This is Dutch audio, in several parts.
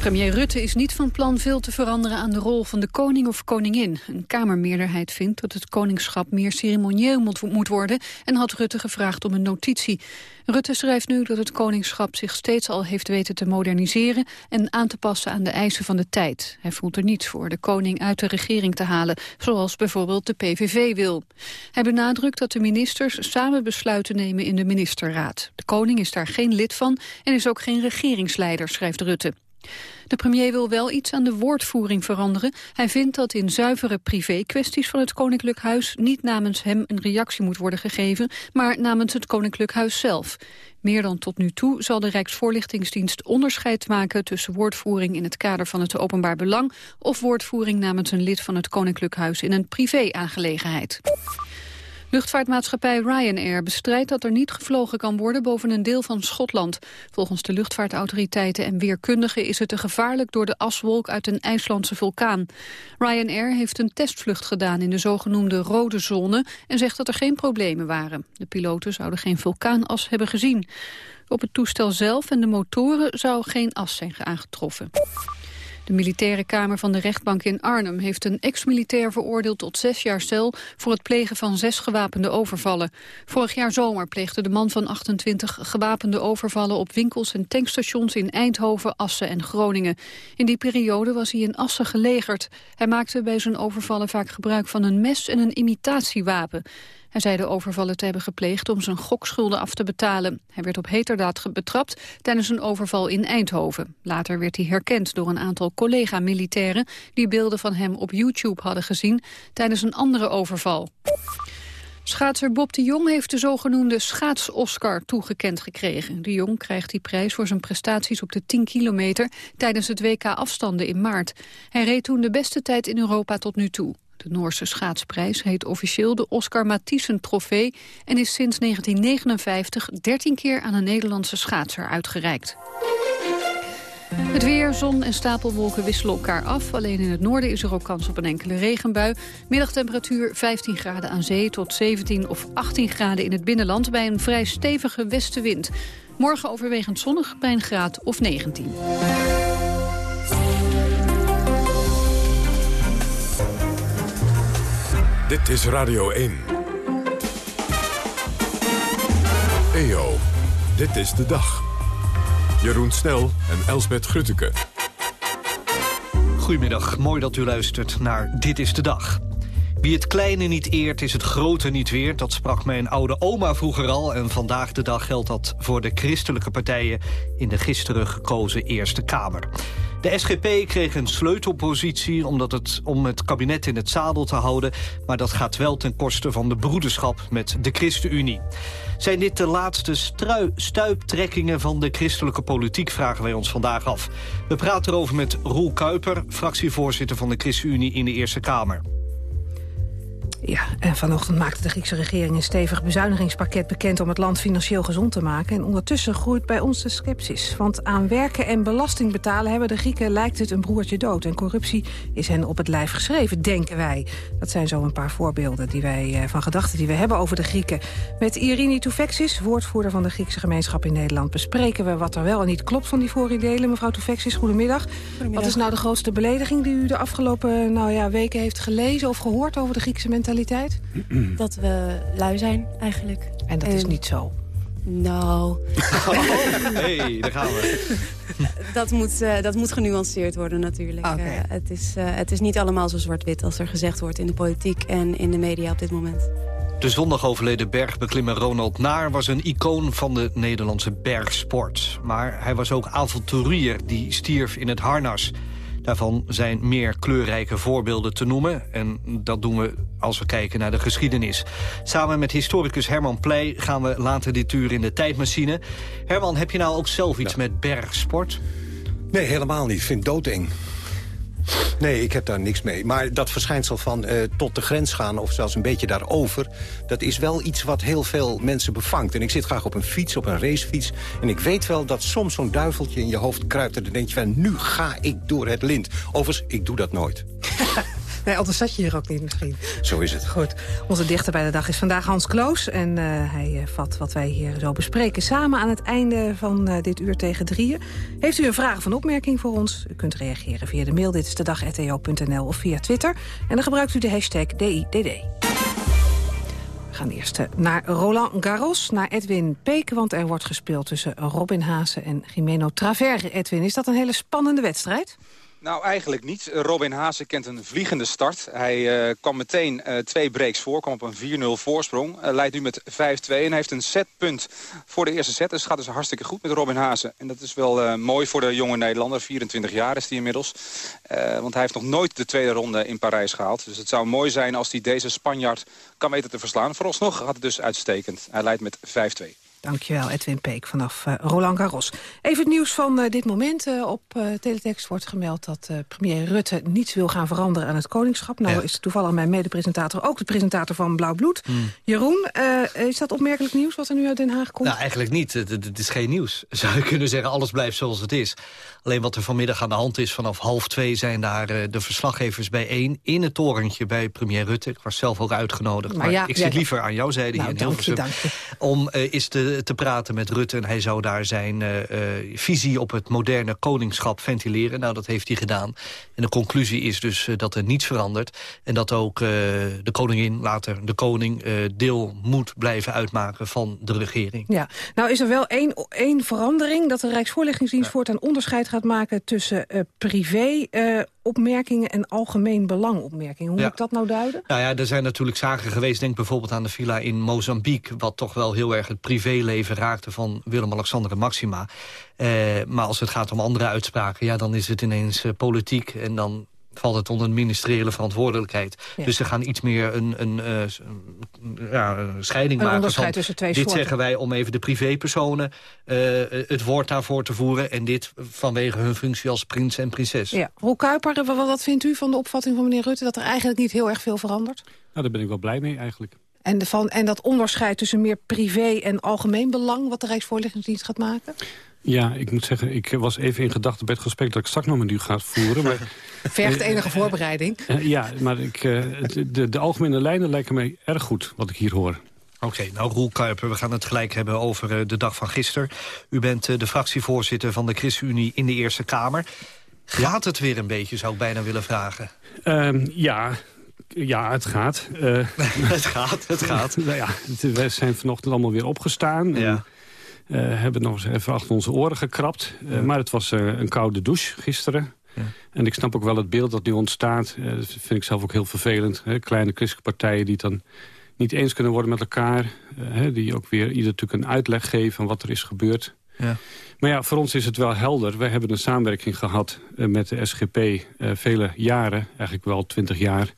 Premier Rutte is niet van plan veel te veranderen aan de rol van de koning of koningin. Een Kamermeerderheid vindt dat het koningschap meer ceremonieel moet worden... en had Rutte gevraagd om een notitie. Rutte schrijft nu dat het koningschap zich steeds al heeft weten te moderniseren... en aan te passen aan de eisen van de tijd. Hij voelt er niets voor de koning uit de regering te halen... zoals bijvoorbeeld de PVV wil. Hij benadrukt dat de ministers samen besluiten nemen in de ministerraad. De koning is daar geen lid van en is ook geen regeringsleider, schrijft Rutte. De premier wil wel iets aan de woordvoering veranderen. Hij vindt dat in zuivere privé-kwesties van het Koninklijk Huis... niet namens hem een reactie moet worden gegeven... maar namens het Koninklijk Huis zelf. Meer dan tot nu toe zal de Rijksvoorlichtingsdienst onderscheid maken... tussen woordvoering in het kader van het openbaar belang... of woordvoering namens een lid van het Koninklijk Huis in een privé-aangelegenheid. Luchtvaartmaatschappij Ryanair bestrijdt dat er niet gevlogen kan worden boven een deel van Schotland. Volgens de luchtvaartautoriteiten en weerkundigen is het te gevaarlijk door de aswolk uit een IJslandse vulkaan. Ryanair heeft een testvlucht gedaan in de zogenoemde rode zone en zegt dat er geen problemen waren. De piloten zouden geen vulkaanas hebben gezien. Op het toestel zelf en de motoren zou geen as zijn aangetroffen. De militaire kamer van de rechtbank in Arnhem heeft een ex-militair veroordeeld tot zes jaar cel voor het plegen van zes gewapende overvallen. Vorig jaar zomer pleegde de man van 28 gewapende overvallen op winkels en tankstations in Eindhoven, Assen en Groningen. In die periode was hij in Assen gelegerd. Hij maakte bij zijn overvallen vaak gebruik van een mes en een imitatiewapen. Hij zei de overvallen te hebben gepleegd om zijn gokschulden af te betalen. Hij werd op heterdaad betrapt tijdens een overval in Eindhoven. Later werd hij herkend door een aantal collega-militairen... die beelden van hem op YouTube hadden gezien tijdens een andere overval. Schaatser Bob de Jong heeft de zogenoemde schaats-Oscar toegekend gekregen. De Jong krijgt die prijs voor zijn prestaties op de 10 kilometer tijdens het WK afstanden in maart. Hij reed toen de beste tijd in Europa tot nu toe. De Noorse schaatsprijs heet officieel de Oscar Mathiesen Trofee... en is sinds 1959 13 keer aan een Nederlandse schaatser uitgereikt. Het weer, zon en stapelwolken wisselen elkaar af. Alleen in het noorden is er ook kans op een enkele regenbui. Middagtemperatuur 15 graden aan zee tot 17 of 18 graden in het binnenland... bij een vrij stevige westenwind. Morgen overwegend zonnig bij een graad of 19. Dit is Radio 1. EO, dit is de dag. Jeroen Snel en Elsbet Grutteke. Goedemiddag, mooi dat u luistert naar Dit is de Dag. Wie het kleine niet eert, is het grote niet weer. Dat sprak mijn oude oma vroeger al. En vandaag de dag geldt dat voor de christelijke partijen... in de gisteren gekozen Eerste Kamer. De SGP kreeg een sleutelpositie omdat het, om het kabinet in het zadel te houden. Maar dat gaat wel ten koste van de broederschap met de ChristenUnie. Zijn dit de laatste stuiptrekkingen van de christelijke politiek, vragen wij ons vandaag af. We praten erover met Roel Kuiper, fractievoorzitter van de ChristenUnie in de Eerste Kamer. Ja, en vanochtend maakte de Griekse regering een stevig bezuinigingspakket bekend om het land financieel gezond te maken. En ondertussen groeit bij ons de sceptisch. Want aan werken en belasting betalen hebben de Grieken lijkt het een broertje dood. En corruptie is hen op het lijf geschreven, denken wij. Dat zijn zo een paar voorbeelden die wij, eh, van gedachten die we hebben over de Grieken. Met Irini Toufexis, woordvoerder van de Griekse gemeenschap in Nederland... bespreken we wat er wel en niet klopt van die vooroordelen. Mevrouw Toufexis, goedemiddag. goedemiddag. Wat is nou de grootste belediging die u de afgelopen nou ja, weken heeft gelezen of gehoord over de Griekse mentaliteit? Dat we lui zijn, eigenlijk. En dat is niet zo? Nou... Oh, hey, daar gaan we. dat, moet, uh, dat moet genuanceerd worden natuurlijk. Uh, het, is, uh, het is niet allemaal zo zwart-wit als er gezegd wordt in de politiek en in de media op dit moment. De zondag overleden bergbeklimmer Ronald Naar was een icoon van de Nederlandse bergsport. Maar hij was ook avonturier die stierf in het harnas. Daarvan zijn meer kleurrijke voorbeelden te noemen. En dat doen we als we kijken naar de geschiedenis. Samen met historicus Herman Pleij gaan we later dit uur in de tijdmachine. Herman, heb je nou ook zelf iets met bergsport? Nee, helemaal niet. Ik vind het doodeng. Nee, ik heb daar niks mee. Maar dat verschijnsel van uh, tot de grens gaan of zelfs een beetje daarover... dat is wel iets wat heel veel mensen bevangt. En ik zit graag op een fiets, op een racefiets. En ik weet wel dat soms zo'n duiveltje in je hoofd kruipt... en dan denk je van, nu ga ik door het lint. Overigens, ik doe dat nooit. Nee, anders zat je hier ook niet misschien. Zo is het. Goed. Onze dichter bij de dag is vandaag Hans Kloos. En uh, hij vat wat wij hier zo bespreken samen aan het einde van uh, dit uur tegen drieën. Heeft u een vraag of een opmerking voor ons? U kunt reageren via de mail dit is de dag@eo.nl of via Twitter. En dan gebruikt u de hashtag DIDD gaan eerst eh, naar Roland Garros, naar Edwin Peek... want er wordt gespeeld tussen Robin Haase en Jimeno Traver. Edwin, is dat een hele spannende wedstrijd? Nou, eigenlijk niet. Robin Haase kent een vliegende start. Hij uh, kwam meteen uh, twee breaks voor, kwam op een 4-0 voorsprong. Uh, leidt nu met 5-2 en heeft een setpunt voor de eerste set. Dus het gaat dus hartstikke goed met Robin Haase. En dat is wel mooi voor de jonge Nederlander. 24 jaar is hij inmiddels. want hij heeft nog nooit de tweede ronde in Parijs gehaald. Dus het zou mooi zijn als hij deze Spanjaard kan weten te verslaan. Vooralsnog gaat het dus uitstekend. Hij leidt met 5-2. Dankjewel, Edwin Peek vanaf uh, Roland Garros. Even het nieuws van uh, dit moment. Uh, op teletext wordt gemeld dat premier Rutte niets wil gaan veranderen aan het koningschap. Nou ja. is toevallig mijn medepresentator ook de presentator van Blauw Bloed. Hmm. Jeroen, is dat opmerkelijk nieuws wat er nu uit Den Haag komt? Nou, eigenlijk niet. Het, is geen nieuws. Zou je kunnen zeggen, alles blijft zoals het is. Alleen wat er vanmiddag aan de hand is, vanaf half twee zijn daar de verslaggevers bijeen... in het torentje bij premier Rutte. Ik was zelf ook uitgenodigd, maar, maar ja, ik zit liever aan jouw zijde nou, hier in Hilversum. Dank je, Om is de te praten met Rutte. En hij zou daar zijn uh, uh, visie op het moderne koningschap ventileren. Nou, dat heeft hij gedaan. En de conclusie is dus dat er niets verandert. En dat ook de koningin, later de koning, deel moet blijven uitmaken van de regering. Ja, nou is er wel één, één verandering. Dat de Rijksvoorlichtingsdienst ja. voortaan onderscheid gaat maken tussen privé opmerkingen en algemeen belangopmerkingen. Hoe ja. moet ik dat nou duiden? Nou ja, er zijn natuurlijk zaken geweest. Denk bijvoorbeeld aan de villa in Mozambique... wat toch wel heel erg het privéleven raakte van Willem-Alexander en Maxima. Uh, maar als het gaat om andere uitspraken... ja, dan is het ineens uh, politiek en dan valt het onder een ministeriële verantwoordelijkheid. Ja. Dus ze gaan iets meer een, een, uh, ja, een scheiding een maken. Van, tussen twee dit soorten. zeggen wij om even de privépersonen uh, het woord daarvoor te voeren... en dit vanwege hun functie als prins en prinses. Ja. Roel Kuiper, wat, wat vindt u van de opvatting van meneer Rutte... dat er eigenlijk niet heel erg veel verandert? Nou, daar ben ik wel blij mee eigenlijk. En, de van, en dat onderscheid tussen meer privé en algemeen belang... wat de Rijksvoorlichtingsdienst gaat maken? Ja, ik moet zeggen, ik was even in gedachten bij het gesprek... dat ik straks nog met u ga voeren. Maar, Vergt enige voorbereiding. Uh, ja, maar ik, uh, de, de algemene lijnen lijken mij erg goed, wat ik hier hoor. Oké, okay, nou Roel Kuiper, we gaan het gelijk hebben over uh, de dag van gisteren. U bent uh, de fractievoorzitter van de ChristenUnie in de Eerste Kamer. Gaat het weer een beetje, zou ik bijna willen vragen? Uh, ja, ja, het gaat. Uh, het gaat, het gaat. nou ja, we zijn vanochtend allemaal weer opgestaan. En, ja. uh, hebben nog eens even achter onze oren gekrapt. Ja. Maar het was uh, een koude douche gisteren. Ja. En ik snap ook wel het beeld dat nu ontstaat. dat vind ik zelf ook heel vervelend. Hè? Kleine christelijke partijen die het dan niet eens kunnen worden met elkaar. Hè? Die ook weer ieder natuurlijk een uitleg geven van wat er is gebeurd. Ja. Maar ja, voor ons is het wel helder. Wij hebben een samenwerking gehad met de SGP vele jaren. Eigenlijk wel twintig jaar.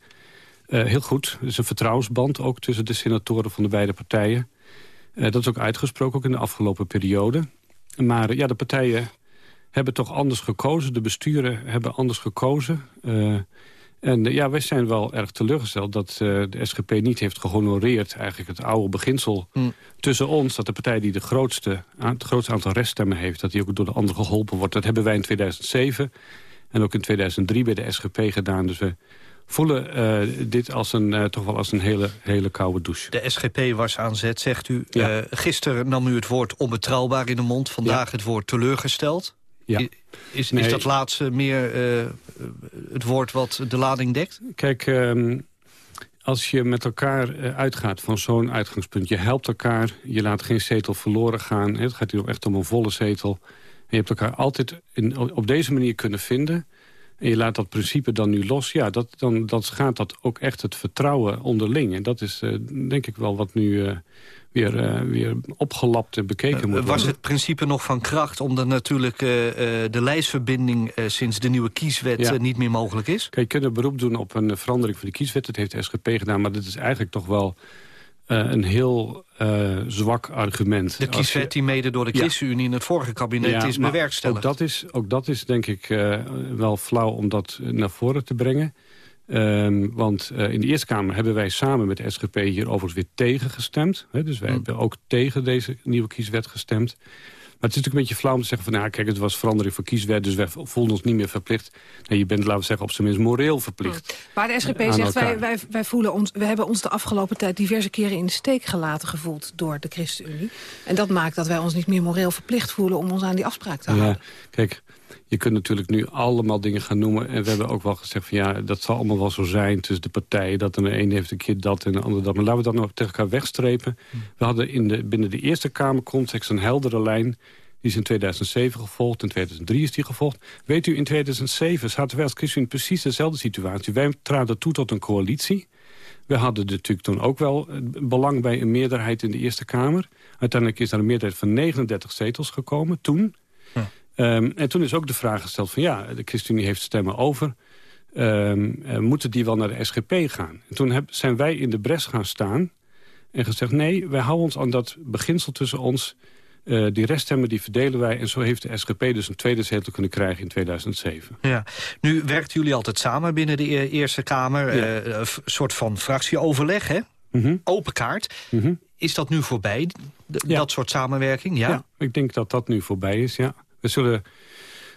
Uh, heel goed. Er is een vertrouwensband ook tussen de senatoren van de beide partijen. Uh, dat is ook uitgesproken, ook in de afgelopen periode. Maar uh, ja, de partijen hebben toch anders gekozen. De besturen hebben anders gekozen. en ja, wij zijn wel erg teleurgesteld dat de SGP niet heeft gehonoreerd... eigenlijk het oude beginsel mm. tussen ons... dat de partij die de grootste, het grootste aantal reststemmen heeft... dat die ook door de anderen geholpen wordt. Dat hebben wij in 2007 en ook in 2003 bij de SGP gedaan. Dus we voelen uh, dit als een, uh, toch wel als een hele, hele koude douche. De SGP was aan zet, zegt u. Ja. Uh, gisteren nam u het woord onbetrouwbaar in de mond. Vandaag ja. het woord teleurgesteld. Ja. Is, nee. is dat laatste meer het woord wat de lading dekt? Kijk, um, als je met elkaar uitgaat van zo'n uitgangspunt... je helpt elkaar, je laat geen zetel verloren gaan. Het gaat hier echt om een volle zetel. En je hebt elkaar altijd in, op deze manier kunnen vinden en je laat dat principe dan nu los... ja, dat, dan dat gaat dat ook echt het vertrouwen onderling. En dat is uh, denk ik wel wat nu uh, weer, uh, weer opgelapt en bekeken moet worden. Was het principe nog van kracht omdat natuurlijk de lijstverbinding... sinds de nieuwe kieswet ja. niet meer mogelijk is? Kijk, je kunt een beroep doen op een verandering van de kieswet. Dat heeft de SGP gedaan, maar dit is eigenlijk toch wel... Uh, een heel uh, zwak argument. De kieswet die mede door de ChristenUnie ja. in het vorige kabinet ja, is bewerkstelligd. Ook dat is, ook dat is denk ik uh, wel flauw om dat naar voren te brengen. Um, want in de Eerste Kamer hebben wij samen met de SGP hier overigens weer tegen gestemd. Hè, dus wij Hm. hebben ook tegen deze nieuwe kieswet gestemd. Maar het is natuurlijk een beetje flauw om te zeggen van... nou, kijk, het was verandering van kieswet, dus wij voelden ons niet meer verplicht. Nee, je bent, laten we zeggen, op zijn minst moreel verplicht. Maar de SGP zegt, wij, wij, wij, voelen ons, we hebben ons de afgelopen tijd diverse keren in de steek gelaten gevoeld door de ChristenUnie. En dat maakt dat wij ons niet meer moreel verplicht voelen om ons aan die afspraak te houden. Ja, kijk, je kunt natuurlijk nu allemaal dingen gaan noemen. En we hebben ook wel gezegd van ja, dat zal allemaal wel zo zijn tussen de partijen. Dat de een heeft een keer dat en de ander dat. Maar laten we dat nog tegen elkaar wegstrepen. We hadden in de, binnen de Eerste Kamercontext een heldere lijn. Die is in 2007 gevolgd, in 2003 is die gevolgd. Weet u, in 2007 zaten wij als ChristenUnie precies dezelfde situatie. Wij traden toe tot een coalitie. We hadden natuurlijk toen ook wel belang bij een meerderheid in de Eerste Kamer. Uiteindelijk is er een meerderheid van 39 zetels gekomen, toen. Ehm, en toen is ook de vraag gesteld van ja, de ChristenUnie heeft stemmen over. Um, moeten die wel naar de SGP gaan? En toen heb, zijn wij in de bres gaan staan en gezegd... nee, wij houden ons aan dat beginsel tussen ons. Uh, die reststemmen die verdelen wij. En zo heeft de SGP dus een tweede zetel kunnen krijgen in 2007. Ja. Nu werken jullie altijd samen binnen de e-, Eerste Kamer. Ja. een soort van fractieoverleg, hè? Mm Open kaart. Mhm. Is dat nu voorbij, dat soort samenwerking? Ja? ja, ik denk dat dat nu voorbij is, ja. We zullen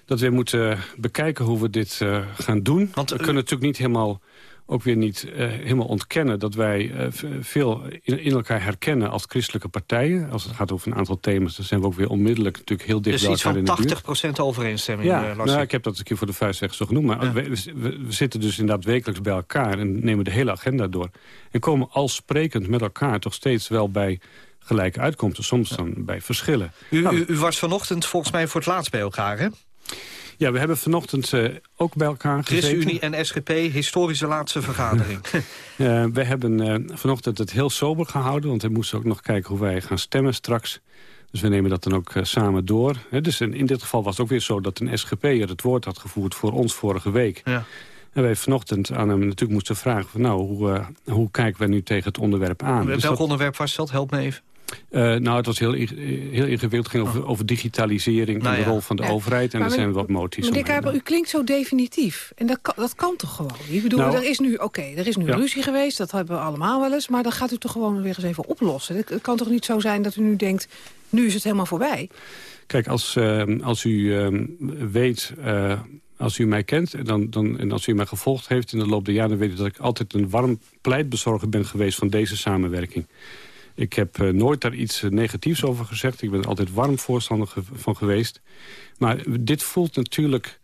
dat weer moeten bekijken hoe we dit uh, gaan doen. Want, we kunnen natuurlijk niet helemaal ook weer niet uh, helemaal ontkennen... dat wij uh, veel in, in, elkaar herkennen als christelijke partijen. Als het gaat over een aantal thema's, dan zijn we ook weer onmiddellijk natuurlijk heel dicht dus bij elkaar in de buurt. 80% overeenstemming, ja, nou, ik heb dat een keer voor de vuistweg zo genoemd. Maar we, we, we, zitten dus inderdaad wekelijks bij elkaar en nemen de hele agenda door. En komen als sprekend met elkaar toch steeds wel bij gelijke uitkomsten. Soms dan bij verschillen. U, nou, u, u, was vanochtend volgens mij voor het laatst bij elkaar, hè? Ja, we hebben vanochtend uh, ook bij elkaar gezeten. ChristenUnie en SGP, historische laatste vergadering. uh, we hebben uh, vanochtend het heel sober gehouden... want we moesten ook nog kijken hoe wij gaan stemmen straks. Dus we nemen dat dan ook samen door. dus in, in, dit geval was het ook weer zo dat een SGP'er het woord had gevoerd... voor ons vorige week. Ja. En wij vanochtend aan hem natuurlijk moesten vragen... Van, nou, hoe, hoe kijken we nu tegen het onderwerp aan? Welk dus onderwerp was dat? Help me even. Uh, nou, het was heel, heel ingewikkeld. Het ging over, oh. over digitalisering nou en de rol van de overheid. En er zijn wat moties. Meneer Kuiper, u klinkt zo definitief. En dat kan, dat kan toch gewoon? Ik bedoel, nou, er is nu, oké, er is nu ruzie geweest. Dat hebben we allemaal wel eens. Maar dan gaat u toch gewoon weer eens even oplossen. Het kan toch niet zo zijn dat u nu denkt... nu is het helemaal voorbij? Kijk, als, uh, als u uh, weet... Uh, als u mij kent dan, dan, en als u mij gevolgd heeft in de loop der jaren... dan weet u dat ik altijd een warm pleitbezorger ben geweest van deze samenwerking. Ik heb uh, nooit daar iets uh, negatiefs over gezegd. Ik ben er altijd warm voorstander van geweest. Maar dit voelt natuurlijk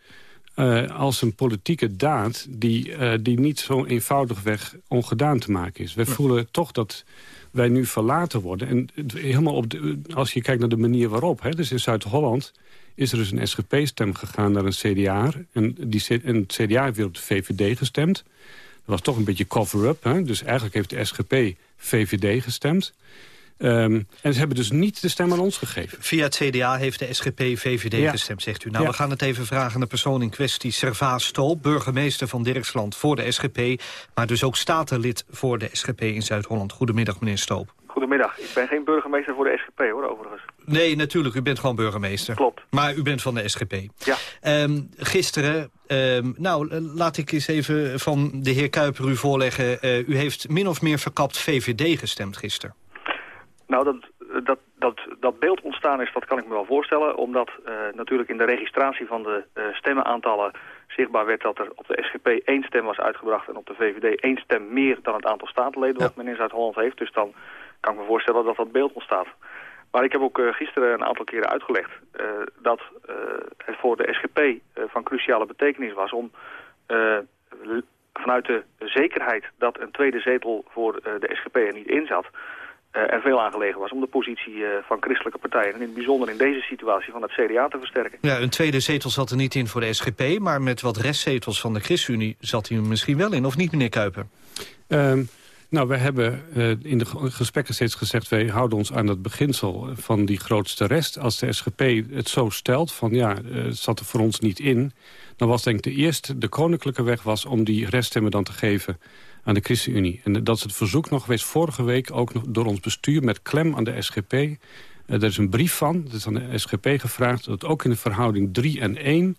uh, als een politieke daad... die, die niet zo eenvoudigweg ongedaan te maken is. Wij voelen toch dat wij nu verlaten worden. En helemaal op de, als je kijkt naar de manier waarop... Hè, dus in Zuid-Holland is er dus een SGP-stem gegaan naar een CDA. En, die, en het CDA heeft weer op de VVD gestemd. Was toch een beetje cover-up. Dus eigenlijk heeft de SGP VVD gestemd. Um, en ze hebben dus niet de stem aan ons gegeven. Via het CDA heeft de SGP VVD gestemd, zegt u. Nou, we gaan het even vragen aan de persoon in kwestie. Servaas Stoop, burgemeester van Dirksland voor de SGP... maar dus ook statenlid voor de SGP in Zuid-Holland. Goedemiddag, meneer Stoop. Goedemiddag. Ik ben geen burgemeester voor de SGP, hoor, overigens. Nee, natuurlijk. U bent gewoon burgemeester. Klopt. Maar u bent van de SGP. Ja. Um, gisteren, um, nou, laat ik eens even van de heer Kuiper u voorleggen. Uh, u heeft min of meer verkapt VVD gestemd gisteren. Nou, dat, dat, dat, dat beeld ontstaan is, dat kan ik me wel voorstellen. Omdat uh, natuurlijk in de registratie van de uh, stemmenaantallen zichtbaar werd dat er op de SGP één stem was uitgebracht... en op de VVD één stem meer dan het aantal statenleden wat men in Zuid-Holland heeft. Dus dan kan ik me voorstellen dat dat beeld ontstaat. Maar ik heb ook uh, gisteren een aantal keren uitgelegd dat het voor de SGP van cruciale betekenis was... om vanuit de zekerheid dat een tweede zetel voor de SGP er niet in zat uh, er veel aangelegen was om de positie uh, van christelijke partijen... en in het bijzonder in deze situatie van het CDA te versterken. Ja, een tweede zetel zat er niet in voor de SGP... maar met wat restzetels van de ChristenUnie zat hij er misschien wel in, of niet, meneer Kuiper? Um, nou, we hebben uh, in de gesprekken steeds gezegd... wij houden ons aan het beginsel van die grootste rest. Als de SGP het zo stelt, van ja, het zat er voor ons niet in... dan was denk ik de eerste, de koninklijke weg was om die reststemmen dan te geven aan de ChristenUnie. En dat is het verzoek nog geweest vorige week, ook nog door ons bestuur... met klem aan de SGP. Er is een brief van, dat is aan de SGP gevraagd... dat ook in de verhouding 3 en 1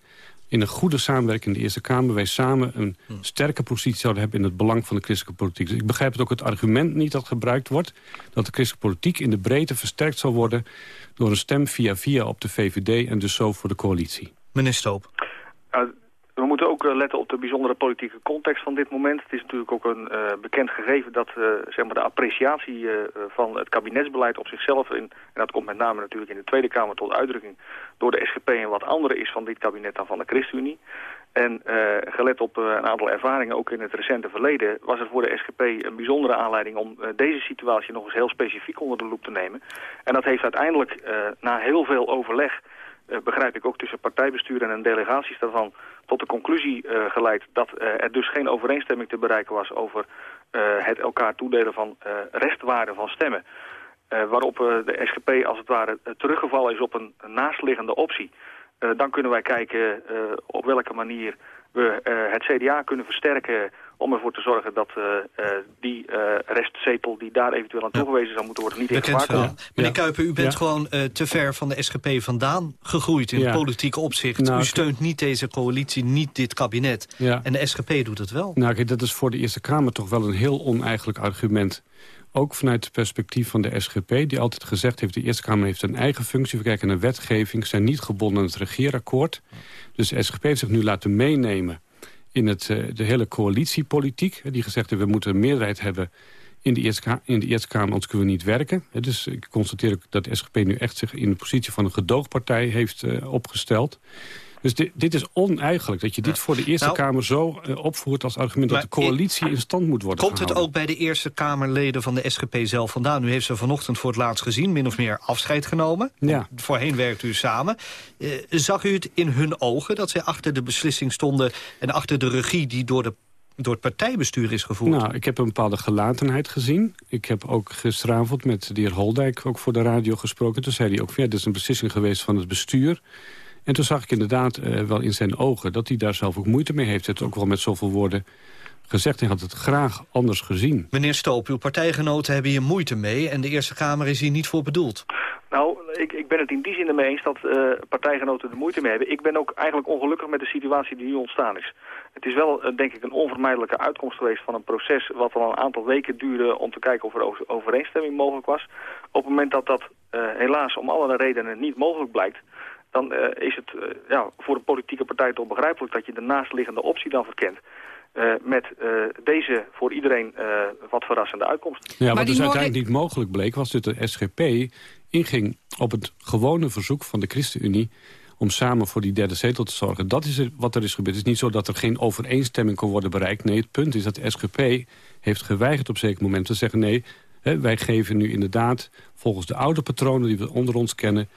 in een goede samenwerking in de Eerste Kamer... wij samen een hm. sterke positie zouden hebben in het belang van de christelijke politiek. Dus ik begrijp het ook het argument niet dat gebruikt wordt... dat de christelijke politiek in de breedte versterkt zal worden... door een stem via via op de VVD en dus zo voor de coalitie. Meneer Stoop. We moeten ook eh, letten op de bijzondere politieke context van dit moment. Het is natuurlijk ook een uh, bekend gegeven dat uh, zeg maar de appreciatie van het kabinetsbeleid op zichzelf... In, en dat komt met name natuurlijk in de Tweede Kamer tot uitdrukking... door de SGP en wat andere is van dit kabinet dan van de ChristenUnie. En gelet op een aantal ervaringen, ook in het recente verleden... was het voor de SGP een bijzondere aanleiding om deze situatie nog eens heel specifiek onder de loep te nemen. En dat heeft uiteindelijk na heel veel overleg eh, begrijp ik ook tussen partijbestuur en delegaties daarvan tot de conclusie uh, geleid dat uh, er dus geen overeenstemming te bereiken was over het elkaar toedelen van restwaarden van stemmen. waarop de SGP als het ware teruggevallen is op een naastliggende optie. dan kunnen wij kijken op welke manier we het CDA kunnen versterken om ervoor te zorgen dat uh, die uh, restzetel die daar eventueel aan toegewezen zou moeten worden niet in gevaar komt. Meneer Kuiper, u bent gewoon te ver van de SGP vandaan gegroeid in politieke opzicht. Nou, u steunt niet deze coalitie, niet dit kabinet. En de SGP doet het wel. Nou, kijk, dat is voor de Eerste Kamer toch wel een heel oneigenlijk argument ook vanuit het perspectief van de SGP... die altijd gezegd heeft, de Eerste Kamer heeft een eigen functie. We kijken naar wetgeving, zijn niet gebonden aan het regeerakkoord. Dus de SGP heeft zich nu laten meenemen in het, eh, de hele coalitiepolitiek. Die gezegd heeft, we moeten een meerderheid hebben in de Eerste, in de Eerste Kamer, anders kunnen we niet werken. Dus ik constateer ook dat de SGP nu echt zich in de positie van een gedoogpartij heeft uh, opgesteld. Dus dit, dit is oneigenlijk dat je dit voor de Eerste nou, Kamer zo uh, opvoert als argument... dat de coalitie in stand moet worden Komt het ook bij de Eerste Kamerleden van de SGP zelf vandaan? U heeft ze vanochtend voor het laatst gezien, min of meer afscheid genomen. Ja. Voorheen werkt u samen. Uh, zag u het in hun ogen dat zij achter de beslissing stonden... en achter de regie die door de door het partijbestuur is gevoerd? Nou, ik heb een bepaalde gelatenheid gezien. Ik heb ook gisteravond met de heer Holdijk ook voor de radio gesproken. Toen zei hij ook, ja, dit is een beslissing geweest van het bestuur. En toen zag ik inderdaad uh, wel in zijn ogen dat hij daar zelf ook moeite mee heeft. Het ook wel met zoveel woorden gezegd en had het graag anders gezien. Meneer Stoop, uw partijgenoten hebben hier moeite mee... en de Eerste Kamer is hier niet voor bedoeld. Nou, ik, ik ben het in die zin ermee eens dat uh, partijgenoten er moeite mee hebben. Ik ben ook eigenlijk ongelukkig met de situatie die nu ontstaan is. Het is wel, uh, denk ik, een onvermijdelijke uitkomst geweest van een proces... wat al een aantal weken duurde om te kijken of er overeenstemming mogelijk was. Op het moment dat dat helaas om allerlei redenen niet mogelijk blijkt dan uh, is het uh, ja, voor een politieke partij toch begrijpelijk dat je de naastliggende optie dan verkent. Uh, met deze voor iedereen wat verrassende uitkomst. Ja, maar wat dus uiteindelijk niet mogelijk bleek... was dat de SGP inging op het gewone verzoek van de ChristenUnie... om samen voor die derde zetel te zorgen. Dat is wat er is gebeurd. Het is niet zo dat er geen overeenstemming kon worden bereikt. Nee, het punt is dat de SGP heeft geweigerd op zeker moment te zeggen... nee, hè, wij geven nu inderdaad volgens de oude patronen die we onder ons kennen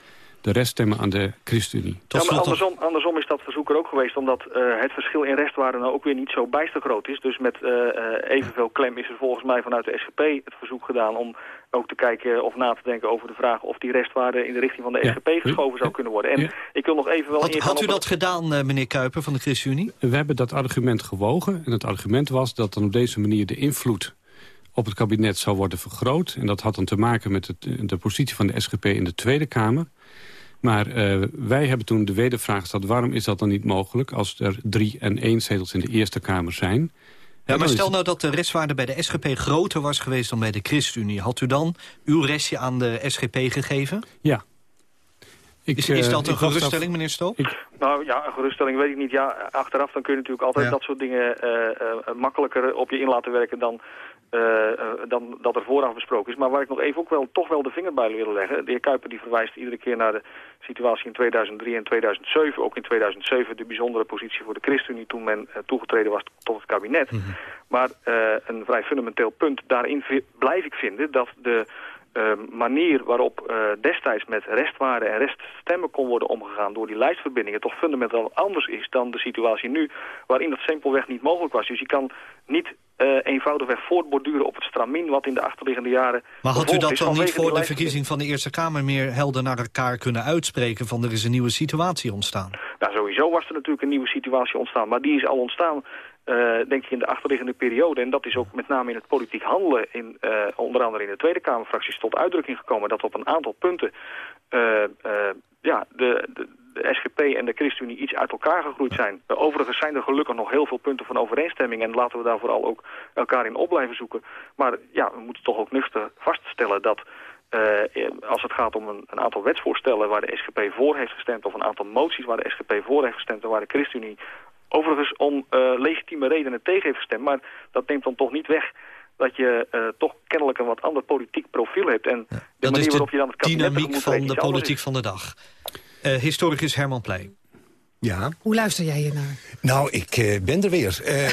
de rest stemmen aan de ChristenUnie. Ja, maar andersom, andersom is dat verzoek er ook geweest... omdat uh, het verschil in restwaarde nou ook weer niet zo bijster groot is. Dus met uh, evenveel klem is er volgens mij vanuit de SGP het verzoek gedaan... om ook te kijken of na te denken over de vraag... of die restwaarde in de richting van de SGP geschoven zou kunnen worden. En ik wil nog even wel... Had, had u dat gedaan, meneer Kuiper van de ChristenUnie? We hebben dat argument gewogen. En het argument was dat dan op deze manier de invloed op het kabinet zou worden vergroot. En dat had dan te maken met het, de positie van de SGP in de Tweede Kamer. Maar uh, wij hebben toen de wedervraag gesteld... waarom is dat dan niet mogelijk als er drie en één zetels in de Eerste Kamer zijn... Ja, maar stel nou dat de restwaarde bij de SGP groter was geweest dan bij de ChristenUnie. Had u dan uw restje aan de SGP gegeven? Ja. Ik, is, is, dat eh, een geruststelling, meneer Stoop? Nou ja, een geruststelling weet ik niet. Ja, achteraf dan kun je natuurlijk altijd dat soort dingen uh, makkelijker op je in laten werken dan dan dat er vooraf besproken is. Maar waar ik nog even ook wel toch wel de vinger bij wil leggen. De heer Kuiper die verwijst iedere keer naar de situatie in 2003 en 2007. Ook in 2007 de bijzondere positie voor de ChristenUnie toen men uh, toegetreden was tot het kabinet. Mhm. Maar een vrij fundamenteel punt daarin blijf ik vinden dat de manier waarop destijds met restwaarden en reststemmen kon worden omgegaan door die lijstverbindingen toch fundamenteel anders is dan de situatie nu waarin dat simpelweg niet mogelijk was. Dus je kan niet uh, eenvoudigweg voortborduren op het stramien wat in de achterliggende jaren... Maar had u dat dan niet voor de verkiezing van de Eerste Kamer meer helder naar elkaar kunnen uitspreken van er is een nieuwe situatie ontstaan? Nou, sowieso was er natuurlijk een nieuwe situatie ontstaan, maar die is al ontstaan uh, denk ik in de achterliggende periode. En dat is ook met name in het politiek handelen, in, uh, onder andere in de Tweede Kamerfracties, tot uitdrukking gekomen dat op een aantal punten ja, de, de SGP en de ChristenUnie iets uit elkaar gegroeid zijn. overigens zijn er gelukkig nog heel veel punten van overeenstemming en laten we daar vooral ook elkaar in op blijven zoeken. Maar ja, we moeten toch ook nuchter vaststellen dat als het gaat om een, een, aantal wetsvoorstellen waar de SGP voor heeft gestemd... of een aantal moties waar de SGP voor heeft gestemd... en waar de ChristenUnie overigens om uh, legitieme redenen tegen heeft gestemd. Maar dat neemt dan toch niet weg dat je uh, toch kennelijk een wat ander politiek profiel hebt. En de dat manier waarop je dan het dynamiek van de politiek van de dag. historicus Herman Pleij. Ja. Hoe luister jij hier naar? Nou, ik uh, ben er weer. Uh,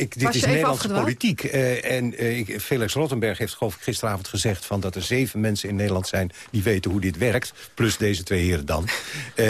ik, dit is Nederlandse politiek. Uh, en ik, Felix Rottenberg heeft geloof ik gisteravond gezegd... Van dat er zeven mensen in Nederland zijn die weten hoe dit werkt. Plus deze twee heren dan.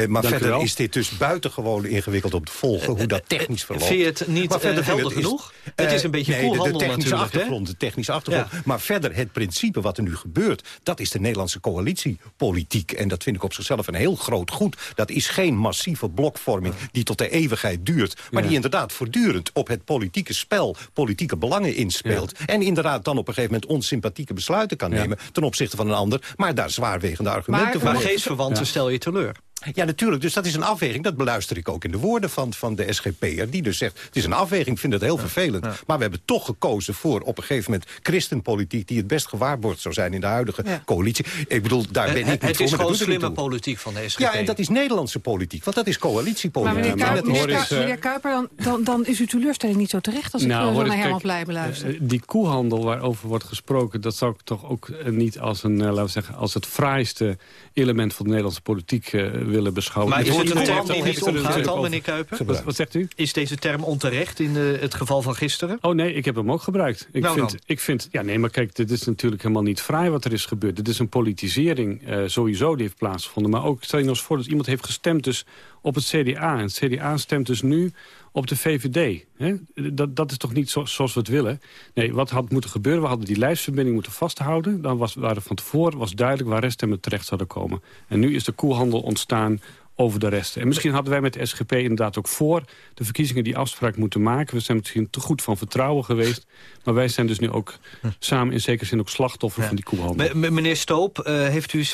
maar verder is dit dus buitengewoon ingewikkeld om te volgen... hoe dat technisch verloopt. Vind je het niet maar helder genoeg? het is een beetje nee, de, de technische achtergrond. De technische achtergrond. Maar verder het principe wat er nu gebeurt... dat is de Nederlandse coalitiepolitiek. En dat vind ik op zichzelf een heel groot goed. Dat is geen massieve blokvorming die tot de eeuwigheid duurt... maar die inderdaad voortdurend op het politieke spel... politieke belangen inspeelt. En inderdaad dan op een gegeven moment onsympathieke besluiten kan nemen... ten opzichte van een ander, maar daar zwaarwegende argumenten maar, voor. Maar geestverwanten stel je teleur. Ja, natuurlijk. Dus dat is een afweging. Dat beluister ik ook in de woorden van, van de SGP'er. Die dus zegt, het is een afweging, ik vind het heel vervelend. Maar we hebben toch gekozen voor op een gegeven moment... christenpolitiek die het best gewaarborgd zou zijn in de huidige coalitie. Ik bedoel, daar ben ik niet het voor. Het is gewoon slimme politiek van de SGP. Ja, en dat is Nederlandse politiek. Want dat is coalitiepolitiek. Maar meneer, Kuiper, meneer, Kuiper dan, dan, dan, is uw teleurstelling niet zo terecht... als ik nou, zo naar helemaal blij beluister. Uh, die koehandel waarover wordt gesproken... dat zou ik toch ook niet als, een, laten we zeggen, als het fraaiste element van de Nederlandse politiek willen beschouwen is het een term die niet omgaat al, meneer Kuiper? Wat, zegt u? Is deze term onterecht in de, het geval van gisteren? Oh nee, ik heb hem ook gebruikt. Ik, nou vind, ik vind, ja nee, maar kijk, dit is natuurlijk helemaal niet fraai wat er is gebeurd. Dit is een politisering uh, sowieso die heeft plaatsgevonden. Maar ook, stel je nog eens voor dat iemand heeft gestemd dus op het CDA. En het CDA stemt dus nu op de VVD. Hè? Dat, dat is toch niet zo, zoals we het willen? Nee, wat had moeten gebeuren? We hadden die lijstverbinding moeten vasthouden. Dan was, waren van tevoren was duidelijk waar reststemmen terecht zouden komen. En nu is de koelhandel ontstaan over de rest. En misschien hadden wij met de SGP inderdaad ook voor de verkiezingen die afspraak moeten maken. We zijn misschien te goed van vertrouwen geweest. Maar wij zijn dus nu ook samen in zekere zin ook slachtoffer van die koehandel. meneer Stoop, uh, heeft u